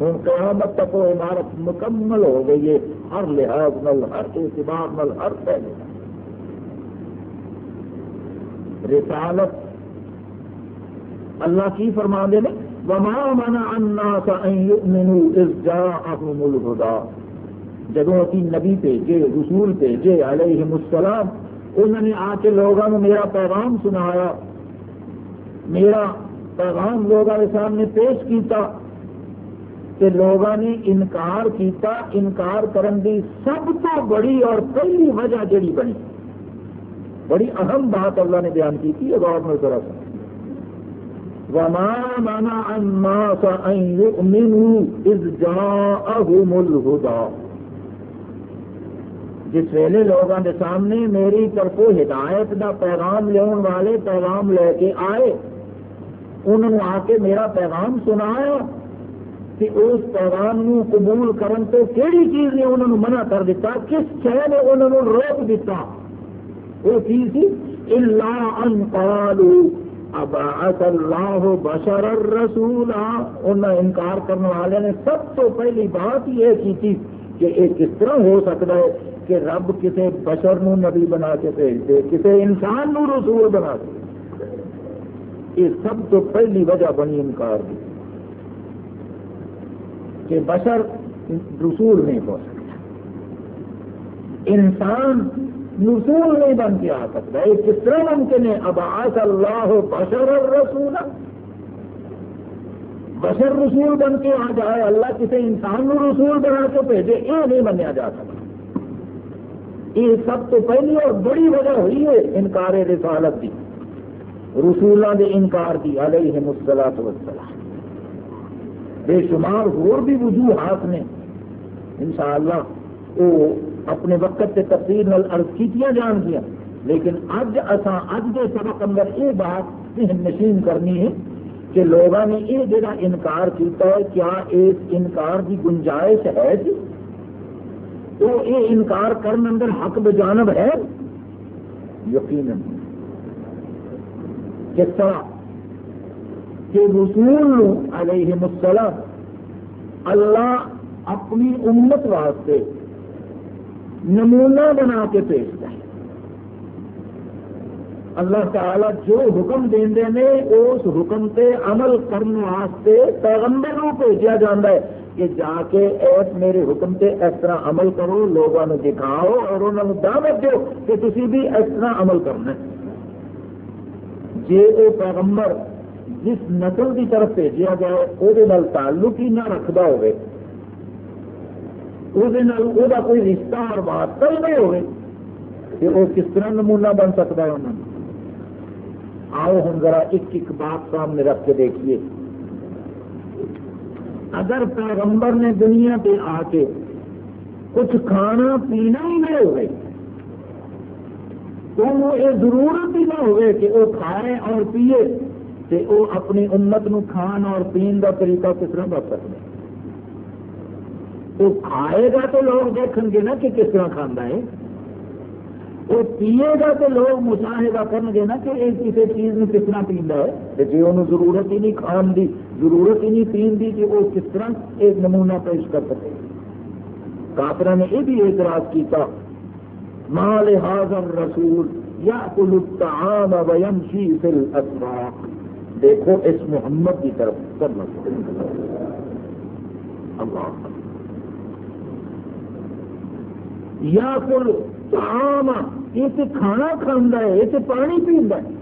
ہوں قیامت تک وہ عمارت مکمل ہو گئی ہے، ہر لحاظ نل ہر اعتبار نل ہر پہلے رسالت اللہ کی فرما دے نے؟ وما منع الناس ان يؤمنوا اذ جاءهم الهدى۔ جدو اسی نبی بھیجے، رسول بھیجے علیہم السلام انہوں نے آ کے لوگوں میرا پیغام سنایا۔ میرا پیغام لوگوں کے سامنے پیش کیتا کہ لوگوں نے انکار کیتا، انکار کرن دی سب تو بڑی اور پہلی وجہ جڑی بنی۔ بڑی اہم بات اللہ نے بیان کی تھی غور میں ذرا سا وما منع الناس ان يؤمنوا اذ جاءهم الهدى۔ جس ویلے لوگوں کے سامنے، میری طرف ہدایت دا پیغام لیا والے پیغام لے کے آئے۔ انہوں آ کے میرا پیغام سنایا کہ اس پیغام نو قبول کرن تو کیڑی چیز نے انہوں منع کر دیتا، کس شہ نے انہوں روک دیتا؟ وہ چیز تھی اللہ ان قالو ابعث اللہ بشر الرسول انہیں انکار کرنے والے نے سب تو پہلی بات یہ کی تھی کہ یہ کس طرح ہو سکتا ہے؟ کہ رب کسی بشر نو نبی بنا کے بھیج دے کسی انسان نو رسول بنا دے۔ یہ سب تو پہلی وجہ بنی انکار کی کہ بشر رسول نہیں ہو سکتا۔ انسان رسول نہیں بن کے آ سکتا۔ یہ کس طرح ممکن ہے؟ اب آس اللہ بشر اور رسول بشر رسول بن کے آ جائے، اللہ کسی انسان نو رسول بنا کے بھیجے، یہ نہیں منیا جا سکتا۔ یہ سب تو پہلی اور بڑی وجہ ہوئی ہے انکار رسالت کی رسولوں کے انکار کی علیہ مسلط وسلام بے شمار اور بھی وجوہات نے انشاءاللہ وہ اپنے وقت سے تفصیل نال عرض کی جان گیا۔ لیکن اج اساں اج کے سبق اندر یہ بات نشین کرنی ہے کہ لوگوں نے یہ جڑا انکار کیتا ہے، کیا اس انکار کی گنجائش ہے جی؟ تو یہ انکار کرنے اندر حق بجانب ہے؟ یقین کس طرح؟ کہ رسول علیہ السلام اللہ اپنی امت واسطے نمونہ بنا کے پیش ہے اللہ تعالی جو حکم دیں نے، اس حکم سے عمل کرنے واسطے پیغمبر کو بھیجا جاتا ہے۔ کہ جا کے ایس میرے حکم سے اس طرح عمل کرو، لوگوں نے دکھاؤ اور انہوں نے دعوت دو کہ تھی بھی اس طرح عمل کرنا جی وہ پیغمبر جس نسل کی طرف بھیجا جائے وہ تعلق ہی نہ رکھتا ہوئے۔ وہ کوئی رشتہ اور بات نہیں ہوئے۔ کہ وہ کس طرح نمونہ بن سکتا ہے انہوں نے؟ آؤ ہم ذرا ایک ایک بات سامنے رکھ کے دیکھیے۔ اگر پیغمبر نے دنیا پہ آ کے کچھ کھانا پینا ہی نہیں ہوئے، تو وہ یہ ضرورت ہی نہ ہوئے کہ وہ کھائے اور پیے تو وہ اپنی امت نو کھان اور پین کا طریقہ کس طرح بچ سکتے وہ کھائے گا تو لوگ دیکھیں گے نا کہ کس طرح کھانا ہے۔ وہ پیے گا تو لوگ مشاہدہ کریں گے نا کہ یہ کسی چیز میں کس طرح پیندا ہے۔ جی انہوں ضرورت ہی نہیں کھان دی۔ ضرورت ہی نہیں پین دی کہ وہ کس طرح ایک نمونہ پیش کر سکے۔ کافر نے یہ بھی اعتراض کیا مال حاضر رسول یا کل الطعام ویمشی فی الاسواق دیکھو اس محمد کی طرف کرنا اللہ یا کل تعام یہ تو کھانا کھانا ہے، یہ تو پانی پیندا ہے۔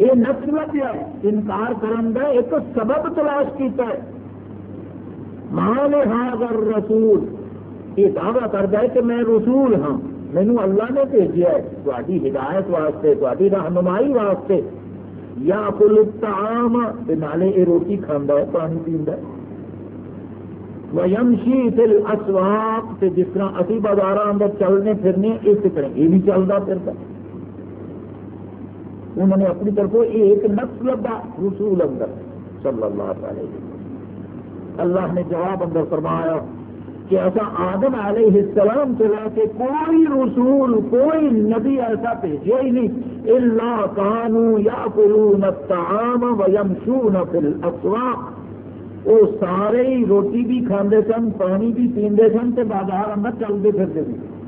یہ نقص لگا ہے، انکار کرن کا ایک سبب تلاش کیتا ہے۔ مال حاضر رسول یہ دعوی کرتا ہے کہ میں رسول ہاں۔ مینو اللہ نے بھیجا ہے تاری ہدایت واسطے تاری رہنمائی واسطے۔ یا کل تعام نالے یہ روٹی کھانا ہے، پانی پیندا ہے۔ ویمشی فل اسواق جس طرح اسی بازار اندر چلنے پھرنے، اس طرح یہ بھی چلتا پھرتا ہے۔ انہوں نے اپنی طرف ایک نقص لگا رسول اندر، صلی اللہ علیہ وسلم۔ اللہ نے جواب اندر فرمایا کہ ایسا آدم علیہ السلام سے لا کے کوئی رسول، کوئی نبی ایسا بھیجے ہی نہیں۔ اللہ کانو یا قلون الطعام ویمشون فی الاسواق۔ وہ سارے ہی روٹی بھی کھانے سن، پانی بھی پیندے سن تو بازار اندر چلتے پھرتے تھے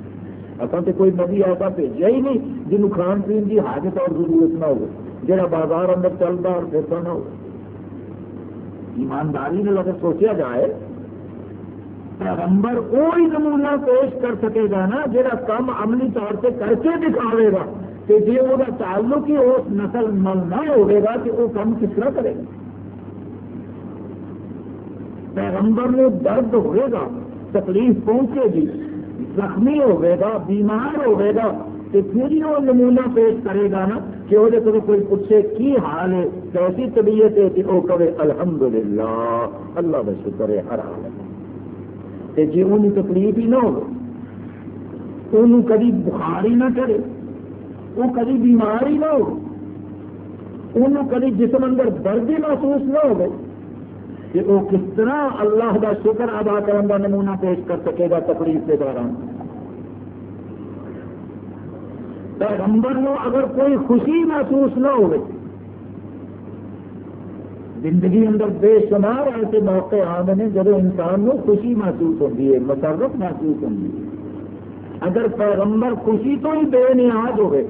اصل تو کوئی نبی ایسا بھیجا ہی نہیں جنہوں کھان پین کی حاجت اور ضرورت نہ ہو جہاں بازار اندر چلتا اور پھرتا نہ ہو ایمانداری نے اگر سوچا جائے، پیغمبر وہی نمونہ پیش کر سکے گا نا جہاں کم عملی طور سے کر کے دکھاوے گا۔ کہ جی وہ تعلق ہی اس نسل مل نہ ہوگا کہ وہ کم کس طرح کرے گا۔ پیغمبر میں درد ہوئے گا، تکلیف پہنچے گی۔ زخمی ہوئے گا، بیمار ہوئے گا کہ پھر ہی وہ نمونہ پیش کرے گا نا کہ وہ تو کوئی پوچھے کی حال ہے، کیسی طبیعت ہے کہ وہ کہے الحمد للہ اللہ کا شکر ہے، ہر حال ہے۔ جی ان تکلیف ہی نہ ہو انہوں کدی بخار ہی نہ چڑھے، وہ کدی بیمار ہی نہ ہو انہوں کدی جسم اندر درد ہی محسوس نہ ہو کہ وہ کس طرح اللہ کا شکر ادا کرنے کا نمونہ پیش کر سکے گا تقریب کے دوران؟ پیغمبر نو اگر کوئی خوشی محسوس نہ ہو زندگی اندر بے شمار ایسے موقع آتے ہیں جب انسان کو خوشی محسوس ہوتی ہے مسرت محسوس ہوتی ہے۔ اگر پیغمبر خوشی تو ہی بے نیاز ہوئے،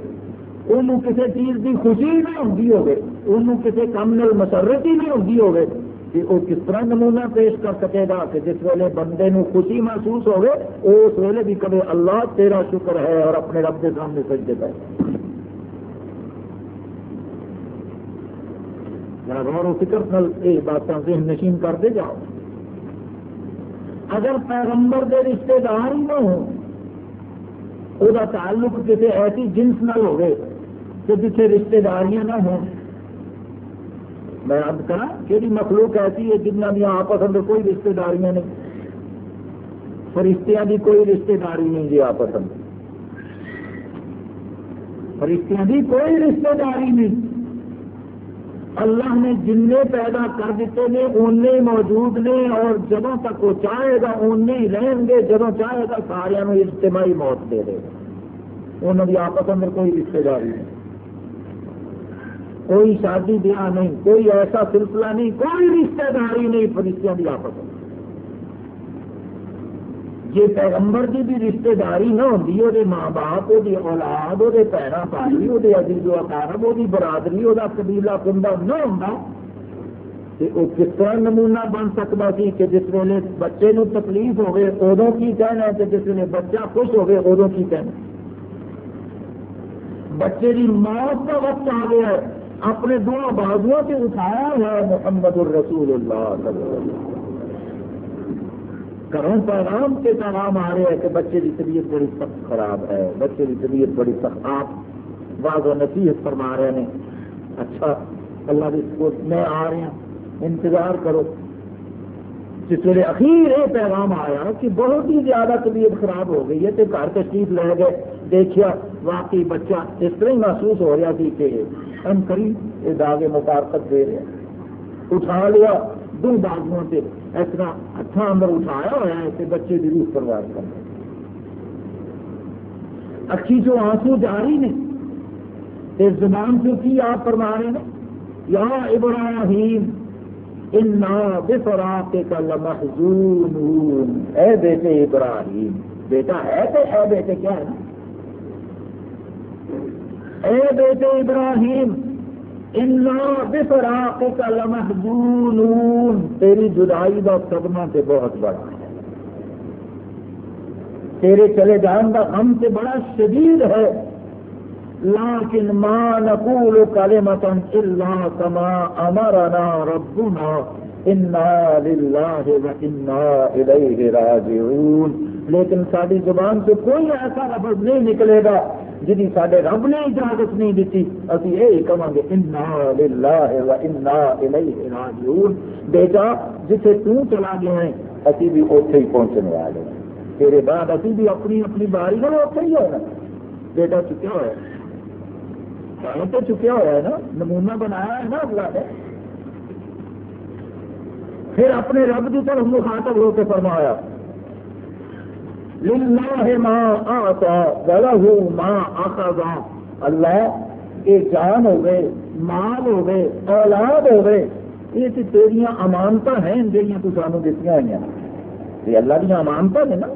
انہوں کسی چیز کی خوشی نہیں ہوتی ہوگی انہوں کسی کام مسرت ہی نہیں ہوتی ہوگی کہ وہ کس طرح نمونہ پیش کر سکے گا کہ جس ویلے بندے نو خوشی محسوس ہوگی اس ویلے بھی کبھی اللہ تیرا شکر ہے اور اپنے رب کے سامنے سجدے پہ غور و فکر نل یہ باتیں ذہن نشین کرتے جاؤ۔ اگر پیغمبر دے رشتے دار ہی نہ ہو وہ تعلق کسی ایسی جنس نہ ہوگی کہ جتنے رشتے داریاں نہ ہوں۔ میں اب کرا کہ مخلوق ایسی ہے جنہ دیا آپس اندر کوئی رشتے داریاں نہیں۔ فرشتیاں دی کوئی رشتے داری نہیں جی آپس اندر فرشتیاں دی کوئی رشتے داری نہیں۔ اللہ نے جن پیدا کر دیتے ہیں اُن موجود نے اور جب تک وہ چاہے گا اُن ہی رہیں گے جب چاہے گا سارا اجتماعی موت دے دے گا۔ انہوں نے آپس اندر کوئی رشتے داری نہیں۔ کوئی شادی بیاہ نہیں، کوئی ایسا سلسلہ نہیں، کوئی رشتہ داری نہیں فرشتوں کی آپس میں جی پیغمبر کی بھی رشتہ داری نہ ہوتی وہ ماں باپ وہ اولاد وہ پیرا بھائی وہ عزیز و اقارب وہ برادری وہ قبیلہ کنڈا نہ ہوتا تو وہ کس طرح نمونہ بن سکتا سی کہ جس ویلے بچے نو تکلیف ہوگی ادو کی کہنا ہے کہ جس ویلے بچہ خوش ہوگی ادو کی کہنا بچے کی موت کا وقت آ گیا ہے۔ اپنے دونوں بازو سے اٹھایا ہے محمد الرسول اللہ گھروں پیغام کے پیغام آ رہے ہیں کہ بچے کی طبیعت بڑی سخت خراب ہے، بچے کی طبیعت بڑی سخت۔ آپ بعض و نصیحت فرما رہے ہیں۔ اچھا اللہ کی میں آ رہے ہیں۔ انتظار کرو۔ جس ویلے اخیر یہ پیغام آیا کہ بہت ہی زیادہ طبیعت خراب ہو گئی ہے تو گھر تشریف لے گئے۔ دیکھا واقعی بچہ اس طرح ہی محسوس ہو رہا تھی کہ ہم کری، یہ داغ مبارکت دے رہے اٹھا لیا، دو بازو سے اس طرح ہاتھ اندر اٹھایا ہوا ہے کہ بچے کی روح پرواز کر اکھی جو آنسو جاری نے تے زبان سے کی آپ فرما رہے ہیں؟ یا ابراہیم، انا بفراقک لمحزونون۔ اے بیٹے ابراہیم، بیٹا ہے تو اے بیٹے کیا ہے؟ اے بیٹے ابراہیم، انا بفراقک لمحزونون تیری جدائی کا صدمہ تے بہت بڑا ہے۔ تیرے چلے جان کا غم سے بڑا شدید ہے۔ لیکن ما نقول کلمتا الا کما امرنا ربنا، انا للہ و انا الیہ راجعون۔ لیکن ساری زبان سے کوئی ایسا لفظ نہیں نکلے گا۔ جی سارے رب نے اجازت نہیں دیتی ابھی یہ کہیں گے، انا للہ و انا راجعون بیٹا جسے تو چلا گیا ہے ابھی بھی اوتھے ہی پہنچنے والے ہیں۔ تیرے بعد ابھی بھی اپنی اپنی باری میں اوتھے ہی ہونا۔ بیٹا، چکیا ہوا ہے؟ تو چکیا ہوا ہے نا؟ نمونہ بنایا ہے نا اللہ نے پھر اپنے رب کی طرف مخاطب ہو کے فرمایا للہ ما آتا ولہ ما اخذا اللہ یہ جان ہو گئے مال ہو گئے اولاد ہو گئے یہ تو تیریاں امانت ہیں جہاں تو سانو دیتی ہوئی یہ اللہ دیا امانت نے نا۔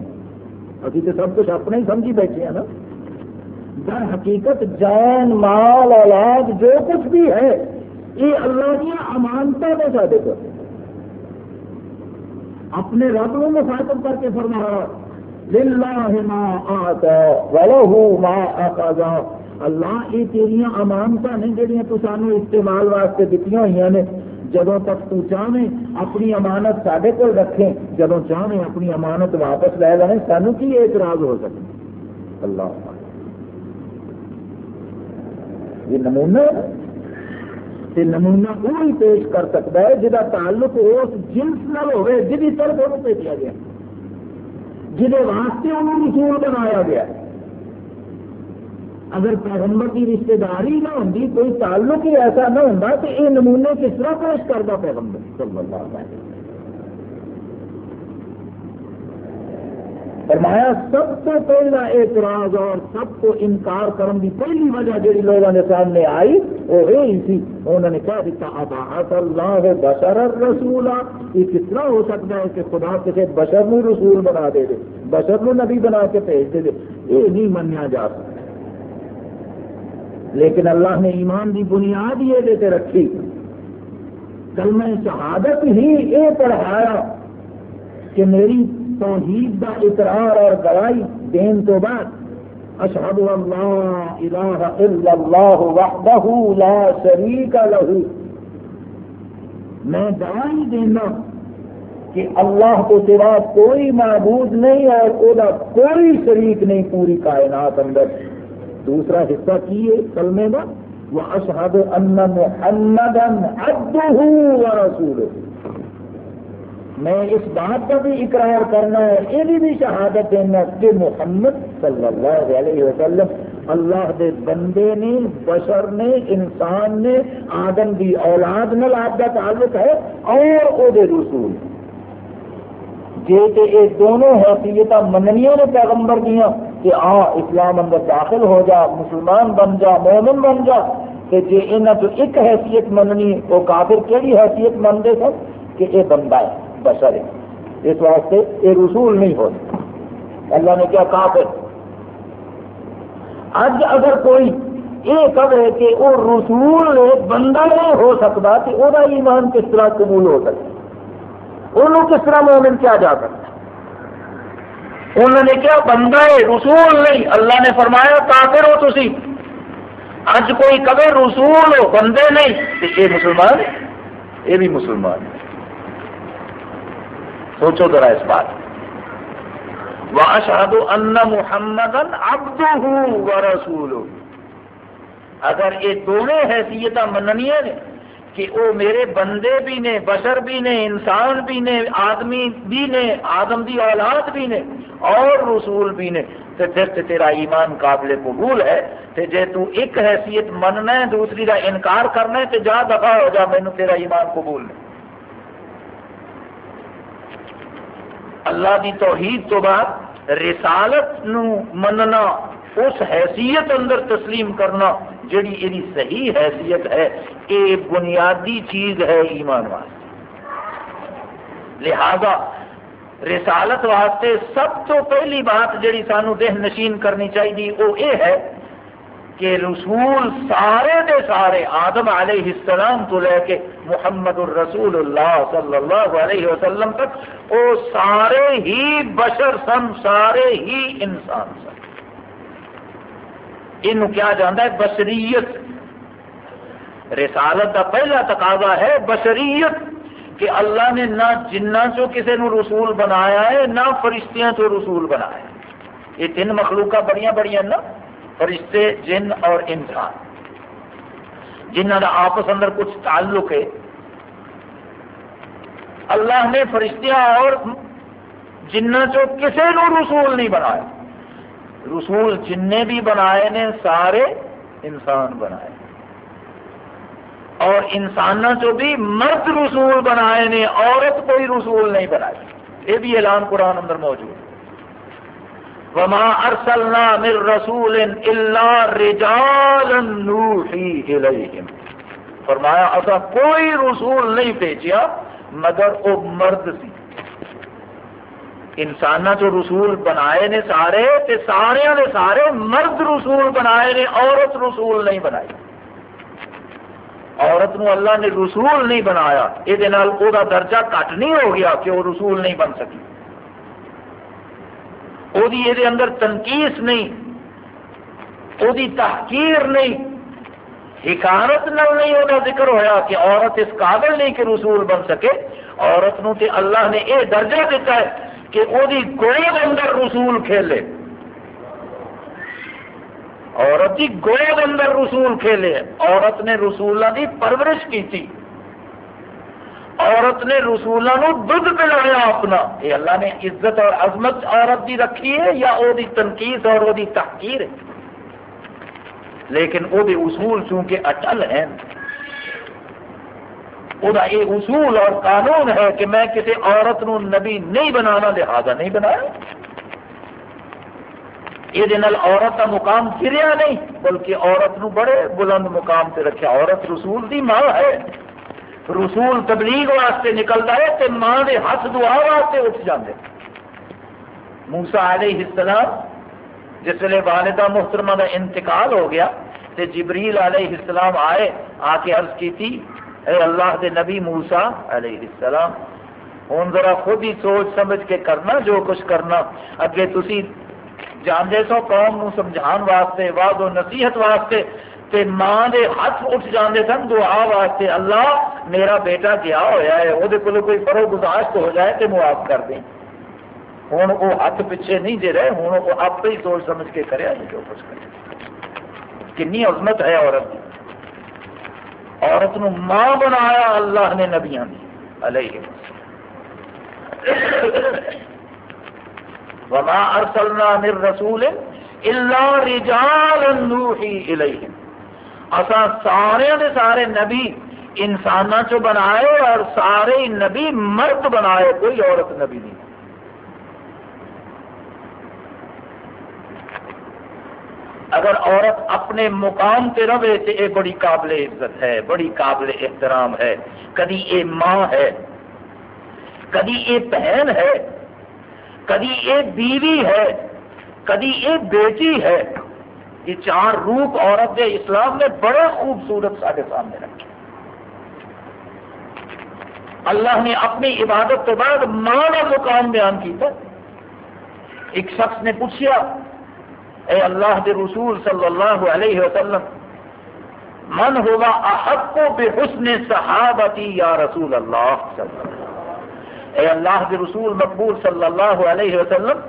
ابھی تو سب کچھ اپنے ہی سمجھی بیٹھے ہیں نا۔ در حقیقت جان، مال، اولاد جو کچھ بھی ہے، یہ اللہ دیا امانتا نے سارے کو اپنے رب کو مخاطب کر کے فرمایا للہ ما آتا ولہ ما اخذا۔ اللہ یہ تیریاں امانتا نے جہاں تو سانو استعمال واسطے دیتی ہوئی نے۔ جدوں تک تو چاہے اپنی امانت سارے کو رکھیں، جدوں چاہے اپنی امانت واپس لے لیں، سانو کی اعتراض ہو سکے؟ اللہ یہ نمونہ ہے۔ نمونہ وہی پیش کر سکتا ہے جہاں تعلق اس جنس نال ہوئے جی طرف وہ بھیجا گیا۔ جہد واسطے انہوں رسول بنایا گیا اگر پیغمبر کی رشتے داری نہ ہوں کوئی تعلق ہی ایسا نہ ہوں تو یہ نمونے کس طرح پیش کرتا پیغمبر صلی اللہ علیہ وسلم۔ فرمایا، سب تو پہلا اعتراض اور سب کو انکار کرنے کی پہلی وجہ جی لوگوں کے سامنے آئی، وہ یہی تھی انہوں نے کہہ دیتا، اباحت اللہ بشر رسول یہ کس طرح ہو سکتا ہے کہ خدا کسی بشر نو رسول بنا دے دے، بشر نو نبی بنا کے بھیج دے دے، یہ نہیں منیا جا سکتا۔ لیکن اللہ نے ایمان کی بنیاد یہ دیتے رکھی۔ کل میں شہادت ہی یہ پڑھایا کہ میری توحید کا اقرار اور گواہی دین تو بعد۔ اشہد اللہ الہ الا اللہ وحدہ لا شریک لہ۔ میں گواہی دینا کہ اللہ کو سوا کوئی معبود نہیں اور وہ کوئی شریک نہیں پوری کائنات اندر۔ دوسرا حصہ کی ہے کلمے کا وہ اشہد ان محمد عبدہ و رسول میں اس بات کا بھی اقرار کرنا ہے، یہ بھی شہادت دینا کہ محمد صلی اللہ علیہ وسلم۔ اللہ دے بندے نے، بشر نے، انسان نے، آدم کی اولاد نال آپ کا تعلق ہے اور وہ رسول۔ جی کہ یہ دونوں حیثیت مننیا نے پیغمبر دیا کہ آ، اسلام اندر داخل ہو جا، مسلمان بن جا، مومن بن جا، کہ جی یہاں تو ایک حیثیت مننی، وہ کافر کہڑی حیثیت منگے سن؟ کہ یہ بندہ ہے۔ بشر ہے۔ اس واسطے یہ رسول نہیں ہو اللہ نے کیا کہا پھر؟ اج اگر کوئی یہ کہے کہ وہ رسول بندہ نہیں ہو سکتا تو وہ ایمان کس طرح قبول ہو سکتا انہوں کس طرح مومن کیا جا سکتا انہوں نے کیا بندہ ہے، رسول نہیں۔ اللہ نے فرمایا، کافر ہو تھی اج کوئی کبھی رسول ہو، بندے نہیں۔ یہ مسلمان یہ بھی مسلمان ہے۔ سوچو ذرا اس بات واشہد ان محمد ابد و اگر یہ دونوں حیثیت مننیا نے کہ وہ میرے بندے بھی نے، بشر بھی نے، انسان بھی نے، آدمی بھی نے، آدم دی اولاد بھی نے، اور رسول بھی نے، تو پھر تو تیرا ایمان قابل قبول ہے۔ تو جے تو ایک حیثیت مننا ہے، دوسری کا انکار کرنا ہے، تو جا دفاع ہو جا مینو تیرا ایمان قبول نہیں۔ اللہ دی توحید تو بعد رسالت نو مننا، اس حیثیت اندر تسلیم کرنا جڑی یہ صحیح حیثیت ہے یہ بنیادی چیز ہے ایمان واسطے۔ لہذا رسالت واسطے سب تو پہلی بات جڑی سانو دہ نشین کرنی چاہیے وہ یہ ہے کہ رسول سارے دے سارے آدم علیہ السلام تو لے کے محمد الرسول اللہ صلی اللہ علیہ وسلم تک، وہ سارے ہی بشر سن، سارے ہی انسان سن۔ یہ کیا جانا ہے؟ بشریت۔ رسالت کا پہلا تقاضا ہے بشریت، کہ اللہ نے نہ جنہ چو کسی نو رسول بنایا ہے، نہ فرشتیاں چو رسول بنایا ہے۔ یہ تین مخلوقات بڑی بڑی نا۔ فرشتے، جن اور انسان۔ جنہ کا آپس اندر کچھ تعلق ہے۔ اللہ نے فرشتیاں اور جنہ چو کسی نو رسول نہیں بنایا۔ رسول جن بھی بنائے نے، سارے انسان بنائے۔ اور انسانوں چو بھی مرد رسول بنائے نے، عورت کوئی رسول نہیں بنائے یہ بھی اعلان قرآن اندر موجود ہے۔ وما ارسلنا من رسول الا رجالا نوحی الیہم فرمایا ایسا کوئی رسول نہیں بھیجیا، مگر وہ مرد سی۔ انسان جو رسول بنائے نے سارے، تے سارے نے سارے مرد رسول بنائے نے، عورت رسول نہیں بنائی۔ عورت نو اللہ نے رسول نہیں بنایا یہ درجہ کٹ نہیں ہو گیا کہ وہ رسول نہیں بن سکی۔ وہ اندر تنقید نہیں وہ تحقیر نہیں حکارت نال نہیں وہ ذکر ہویا کہ عورت اس قابل نہیں کہ رسول بن سکے عورت نو تے اللہ نے یہ درجہ دیتا ہے کہ وہ گود اندر رسول کھیلے عورت کی گود اندر رسول کھیلے عورت نے رسولوں کی پرورش کی تھی عورت نے رسولوں دھد پلایا اپنا۔ یہ اللہ نے عزت اور عظمت عورت کی رکھی ہے یا وہ تنقید اور وہ تحقیر ہے؟ لیکن وہ اصول چونکہ اٹل ہیں۔ وہ یہ اصول اور قانون ہے کہ میں کسی عورت نو نبی نہیں بنانا، لہذا نہیں بنایا۔ یہ عورت کا مقام گریا نہیں، بلکہ عورت نو بڑے بلند مقام سے رکھا عورت رسول دی ماں ہے۔ رسول تبلیغ واسطے نکلتا ہے تو ماں کے ہاتھ دعا واسطے اٹھ جاتے موسا علیہ السلام جس ویلے والدہ محترمہ کا انتقال ہو گیا تو جبریل علیہ السلام آئے، آ کے عرض کی تھی، اے اللہ دے نبی موسا علیہ السلام ہوں ذرا خود ہی سوچ سمجھ کے کرنا جو کچھ کرنا۔ اگے تھی جانتے سو قوم نو سمجھان واسطے واد و نصیحت واسطے تے ماں دے ہاتھ اٹھ جاندے سن دعا واسطے اللہ میرا بیٹا گیا ہوا ہے وہ کوئی فرو گزاشت ہو جائے تو معاف کر دیں۔ ہوں وہ ہاتھ پیچھے نہیں دے رہے ہوں وہ آپ ہی سوچ سمجھ کے کرے جو کچھ کرے۔ کنی عظمت ہے عورت کی عورت نو ماں بنایا اللہ نے نبیاں دی، علیہ وما ارسلنا من رسول الا رجال نوحی الیہم۔ اسا سارے دے سارے نبی انساناں چو بنائے اور سارے نبی مرد بنائے، کوئی عورت نبی نہیں۔ اگر عورت اپنے مقام پہ رہے تو یہ بڑی قابل عزت ہے، بڑی قابل احترام ہے، کدی یہ ماں ہے، کدی یہ بہن ہے، کدی یہ بیوی ہے، کدی یہ بیٹی ہے۔ یہ چار روپ عورت کے اسلام نے بڑے خوبصورت سارے سامنے رکھے۔ اللہ نے اپنی عبادت کے بعد ماں کا مقام بیان کیا ایک شخص نے پوچھا، اے اللہ کے رسول صلی اللہ علیہ وسلم، من ہوگا احق بے حسن صحابتی یا رسول اللہ؟ صلی اللہ اے اللہ کے رسول مقبول صلی اللہ علیہ وسلم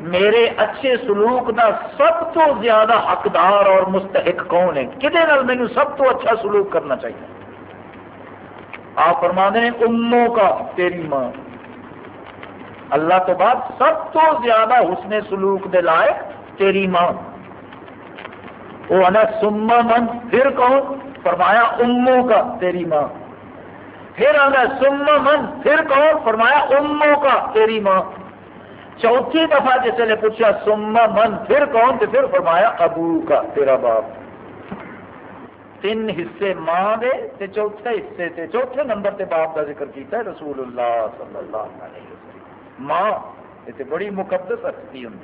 میرے اچھے سلوک کا سب تو زیادہ حقدار اور مستحق کون ہے؟ کدے مینو سب تو اچھا سلوک کرنا چاہیے؟ آپ فرما دیں اموں کا، تیری ماں۔ اللہ تو بعد سب تو زیادہ حسن سلوک دے لائق تیری ماں۔ وہ انا سما من، پھر کون فرمایا اموں کا، تیری ماں۔ پھر آنا سما من، پھر کون فرمایا اموں کا، تیری ماں۔ چوتھی دفعہ جس نے پوچھا سما من، پھر کون؟ تو پھر فرمایا، ابو کا، تیرا باپ۔ تین حصے ماں دے تے چوتھے حصے تے، چوتھے نمبر تے باپ کا ذکر کیتا ہے رسول اللہ صلی اللہ علیہ وسلم۔ ماں، یہ بڑی مقدس ہستی ہوں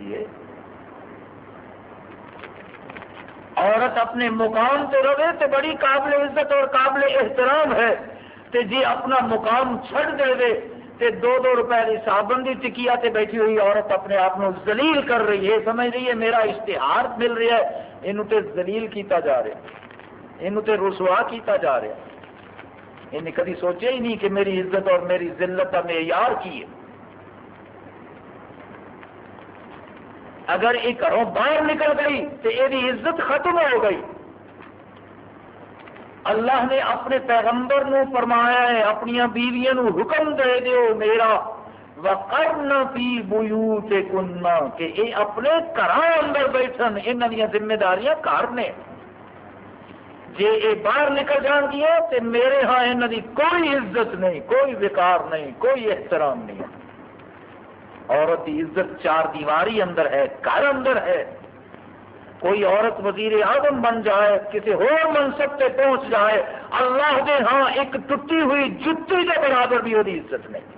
عورت اپنے مقام تے رہے تو بڑی قابل عزت اور قابل احترام ہے۔ تے جی اپنا مقام چھڑ دے دے تے دو دو روپے کی صابن کی ٹکیا تے بیٹھی ہوئی عورت اپنے آپ کو زلیل کر رہی ہے، سمجھ رہی ہے، میرا اشتہار مل رہا ہے یہ تے زلیل کیتا جا رہا یہ تے رسوا کیتا جا رہا ہے۔ یہ کدی سوچا ہی نہیں کہ میری عزت اور میری ذلت کا معیار کی ہے۔ اگر یہ گھروں باہر نکل گئی تو یہ عزت ختم ہو گئی اللہ نے اپنے پیغمبر نو فرمایا ہے اپنی بیویاں نو حکم دے دیو میرا۔ وقرن فی بیوت کہ اے اپنے گھراں اندر بیٹھن، انہاں دی ذمہ داریاں گھر نے۔ جے اے باہر نکل جان گیا، تے میرے ہاں انہاں دی کوئی عزت نہیں، کوئی وقار نہیں، کوئی احترام نہیں۔ عورت کی عزت چار دیواری اندر ہے، گھر اندر ہے۔ کوئی عورت وزیر اعظم بن جائے، کسی اور منصب پہ پہنچ جائے، اللہ دے ہاں ایک ٹوٹی ہوئی جتی کے برابر بھی وہ عزت نہیں۔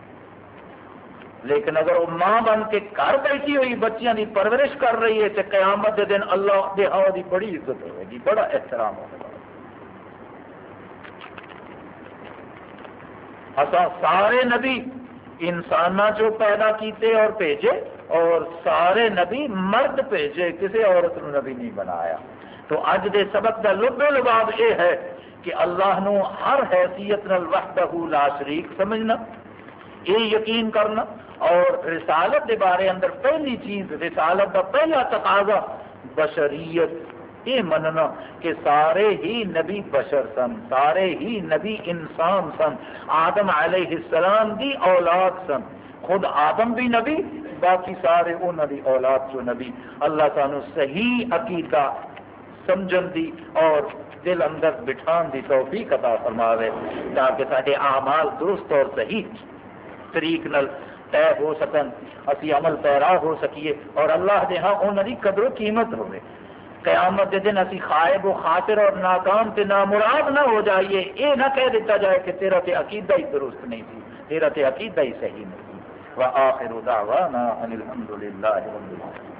لیکن اگر وہ ماں بن کے گھر بیٹھی ہوئی بچیاں کی پرورش کر رہی ہے تو قیامت دے دن اللہ دے ہاں دی بڑی عزت ہوئے گی، بڑا احترام ہوگا اصا سارے نبی انسان جو پیدا کیتے اور بھیجے اور سارے نبی مرد بھیجے، کسی عورت نو نبی نہیں بنایا۔ تو اج دے سبق کا لب لباب یہ ہے کہ اللہ نو ہر حیثیت نال وحدہ لا شریک سمجھنا یہ یقین کرنا اور رسالت کے بارے اندر پہلی چیز، رسالت کا پہلا تقاضا بشریت۔ یہ مننا کہ سارے ہی نبی بشر سن، سارے ہی نبی انسان سن۔ آدم علیہ السلام دی اولاد سن۔ خود آدم بھی نبی، باقی سارے انہوں دی اولاد جو نبی۔ اللہ سانو صحیح عقیدہ، سمجھن دی اور دل اندر بٹھان دی توفیق عطا فرماوے، تاکہ سارے اعمال درست اور صحیح طریق نل طے ہو سکن۔ اسی عمل پیرا ہو سکیے۔ اور اللہ دے ہاں انہوں دی قدر و قیمت ہوئے قیامت کے دن اسی خائب و خاطر اور ناکام تے نامراد نہ ہو جائیے۔ یہ نہ کہہ دیتا جائے کہ تیرا تے عقیدہ ہی درست نہیں تھی، تیرا تے عقیدہ ہی صحیح نہیں۔ وآخر دعوانا ان الحمدللہ رب العالمین۔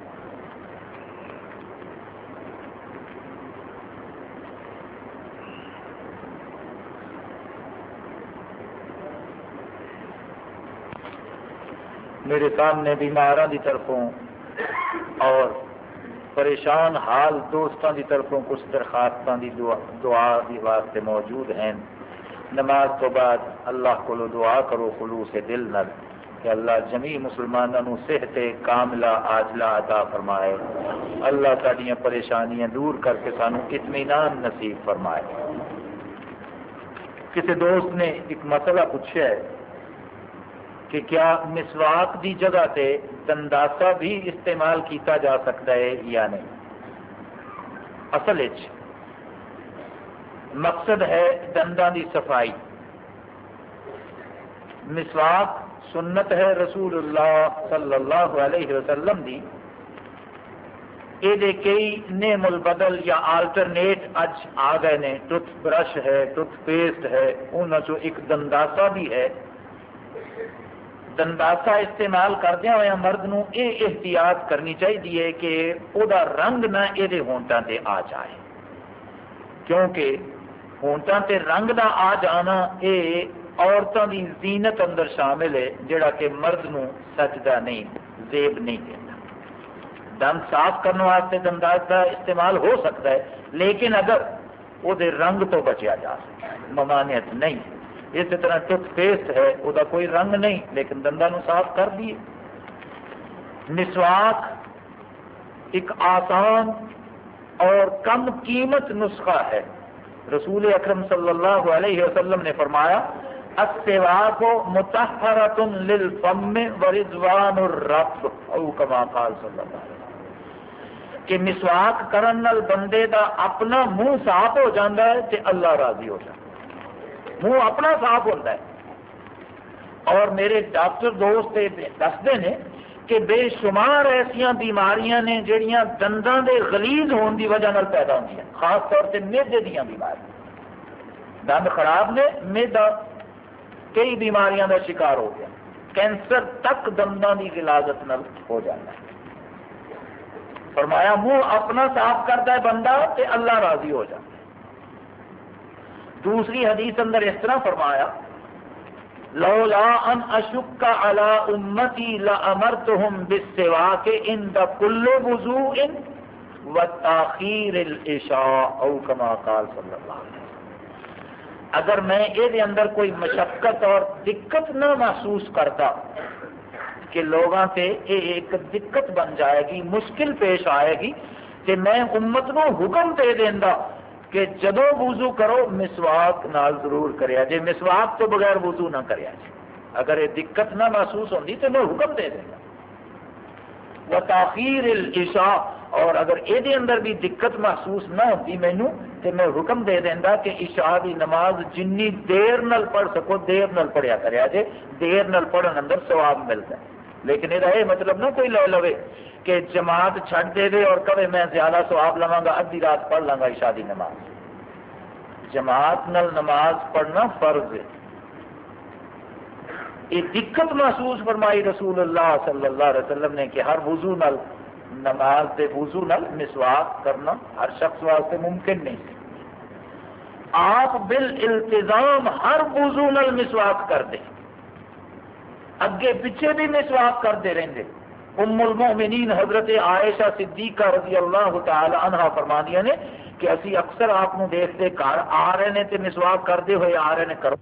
میرے سامنے بیماروں کی طرفوں اور پریشان حال دوستوں کی طرفوں کچھ درخواستوں کی دعا دی واسطے موجود ہیں۔ نماز تو بعد اللہ کو دعا کرو خلوص دل نل کہ اللہ جمی مسلمانوں صحت کاملہ آجلا عطا فرمائے۔ اللہ سڈیا پریشانیاں دور کر کے سانو اطمینان نصیب فرمائے۔ کسی دوست نے ایک مسئلہ پوچھا ہے کہ کیا مسواک دی جگہ تے دنداسا بھی استعمال کیتا جا سکتا ہے یا نہیں؟ اصل مقصد ہے دندان دی صفائی۔ مسواک سنت ہے رسول اللہ صلی اللہ علیہ وسلم دی۔ یہ کئی نیم البدل یا آلٹرنیٹ اج آ گئے نے۔ ٹوتھ برش ہے، ٹوتھ پیسٹ ہے انہوں ایک دنداسا بھی ہے۔ دنداسا استعمال کردیا ہوا مرد نو یہ احتیاط کرنی چاہیے کہ وہ رنگ نہ یہ ہونٹان سے آ جائے۔ کیونکہ ہونٹان سے رنگ کا آ جانا یہ عورتوں کی زینت اندر شامل ہے، جڑا کہ مرد نو سجدہ نہیں، زیب نہیں دیتا۔ دند صاف کرنے واسطے دنداز کا استعمال ہو سکتا ہے، لیکن اگر وہ رنگ تو بچیا جا سکتا ہے، ممانعت نہیں۔ اسی طرح ٹوتھ پیسٹ ہے وہ کوئی رنگ نہیں، لیکن دندا صاف کر دیے مسواک ایک آسان اور کم قیمت نسخہ ہے۔ رسول اکرم صلی اللہ علیہ وسلم نے فرمایا السواک متحرۃ للفم ورضوان الرب. او کما قال صلی اللہ علیہ وسلم. کہ مسواک کرن نال بندے دا اپنا منہ صاف ہو جاتا ہے تے اللہ راضی ہو جاتا ہے۔ منہ اپنا صاف ہوتا ہے۔ اور میرے ڈاکٹر دوست دستے ہیں کہ بے شمار ایسا بیماریاں نے جہاں دنداں دے غلیظ ہونے کی وجہ نال پیدا ہوتی ہیں خاص طور سے میدے دیا بیماریاں۔ دند خراب نے میدا کئی بیماریاں کا شکار ہو گیا۔ کینسر تک دنداں کی غلازت نل ہو جاتا ہے فرمایا، منہ اپنا صاف کرتا ہے بندہ تے اللہ راضی ہو جاتا ہے۔ دوسری حدیث اندر اس طرح فرمایا، لولا ان اشک علی امتی لامرتهم بالسواک عند كل وضوء وتاخير العشاء او كما قال صلی اللہ علیہ وسلم۔ اگر میں یہ اندر کوئی مشقت اور دقت نہ محسوس کرتا کہ لوگوں سے یہ ایک دقت بن جائے گی، مشکل پیش آئے گی، کہ میں امت نو حکم دے دینا کہ جدو وضو کرو مسواک نال ضرور کریا جے مسواک تو بغیر وضو نہ کریا جے اگر یہ دقت نہ محسوس ہوتی تو میں حکم دے دینا وہ تاخیر العشاء اور اگر یہ اندر بھی دقت محسوس نہ ہوتی مینو تو میں حکم دے دینا کہ عشاء کی نماز جنی دیر نل پڑھ سکو، دیر نل پڑھیا کریا جے دیر نل پڑھن اندر ثواب ملتا ہے۔ لیکن یہ مطلب نہ کوئی لے لو کہ جماعت چھڈ دے دے اور کبھی میں زیادہ سواب لوا گا، ادھی رات پڑھ لوں گا شادی نماز۔ جماعت نل نماز پڑھنا فرض ہے۔ یہ دقت محسوس فرمائی رسول اللہ صلی اللہ علیہ وسلم نے کہ ہر وضو نل نماز دے وضو نل مسواک کرنا ہر شخص واسطے ممکن نہیں آپ بال التظام ہر وضو نل مسواک کر دیں۔ اگے پیچھے بھی مسواک کرتے رہتے ام المؤمنین حضرت عائشہ صدیقہ رضی اللہ تعالی عنہ فرمانیاں نے کہ اسی اکثر آپ دیکھتے گھر آ رہے ہیں تو مسواک کرتے ہوئے آ رہے ہیں کرو۔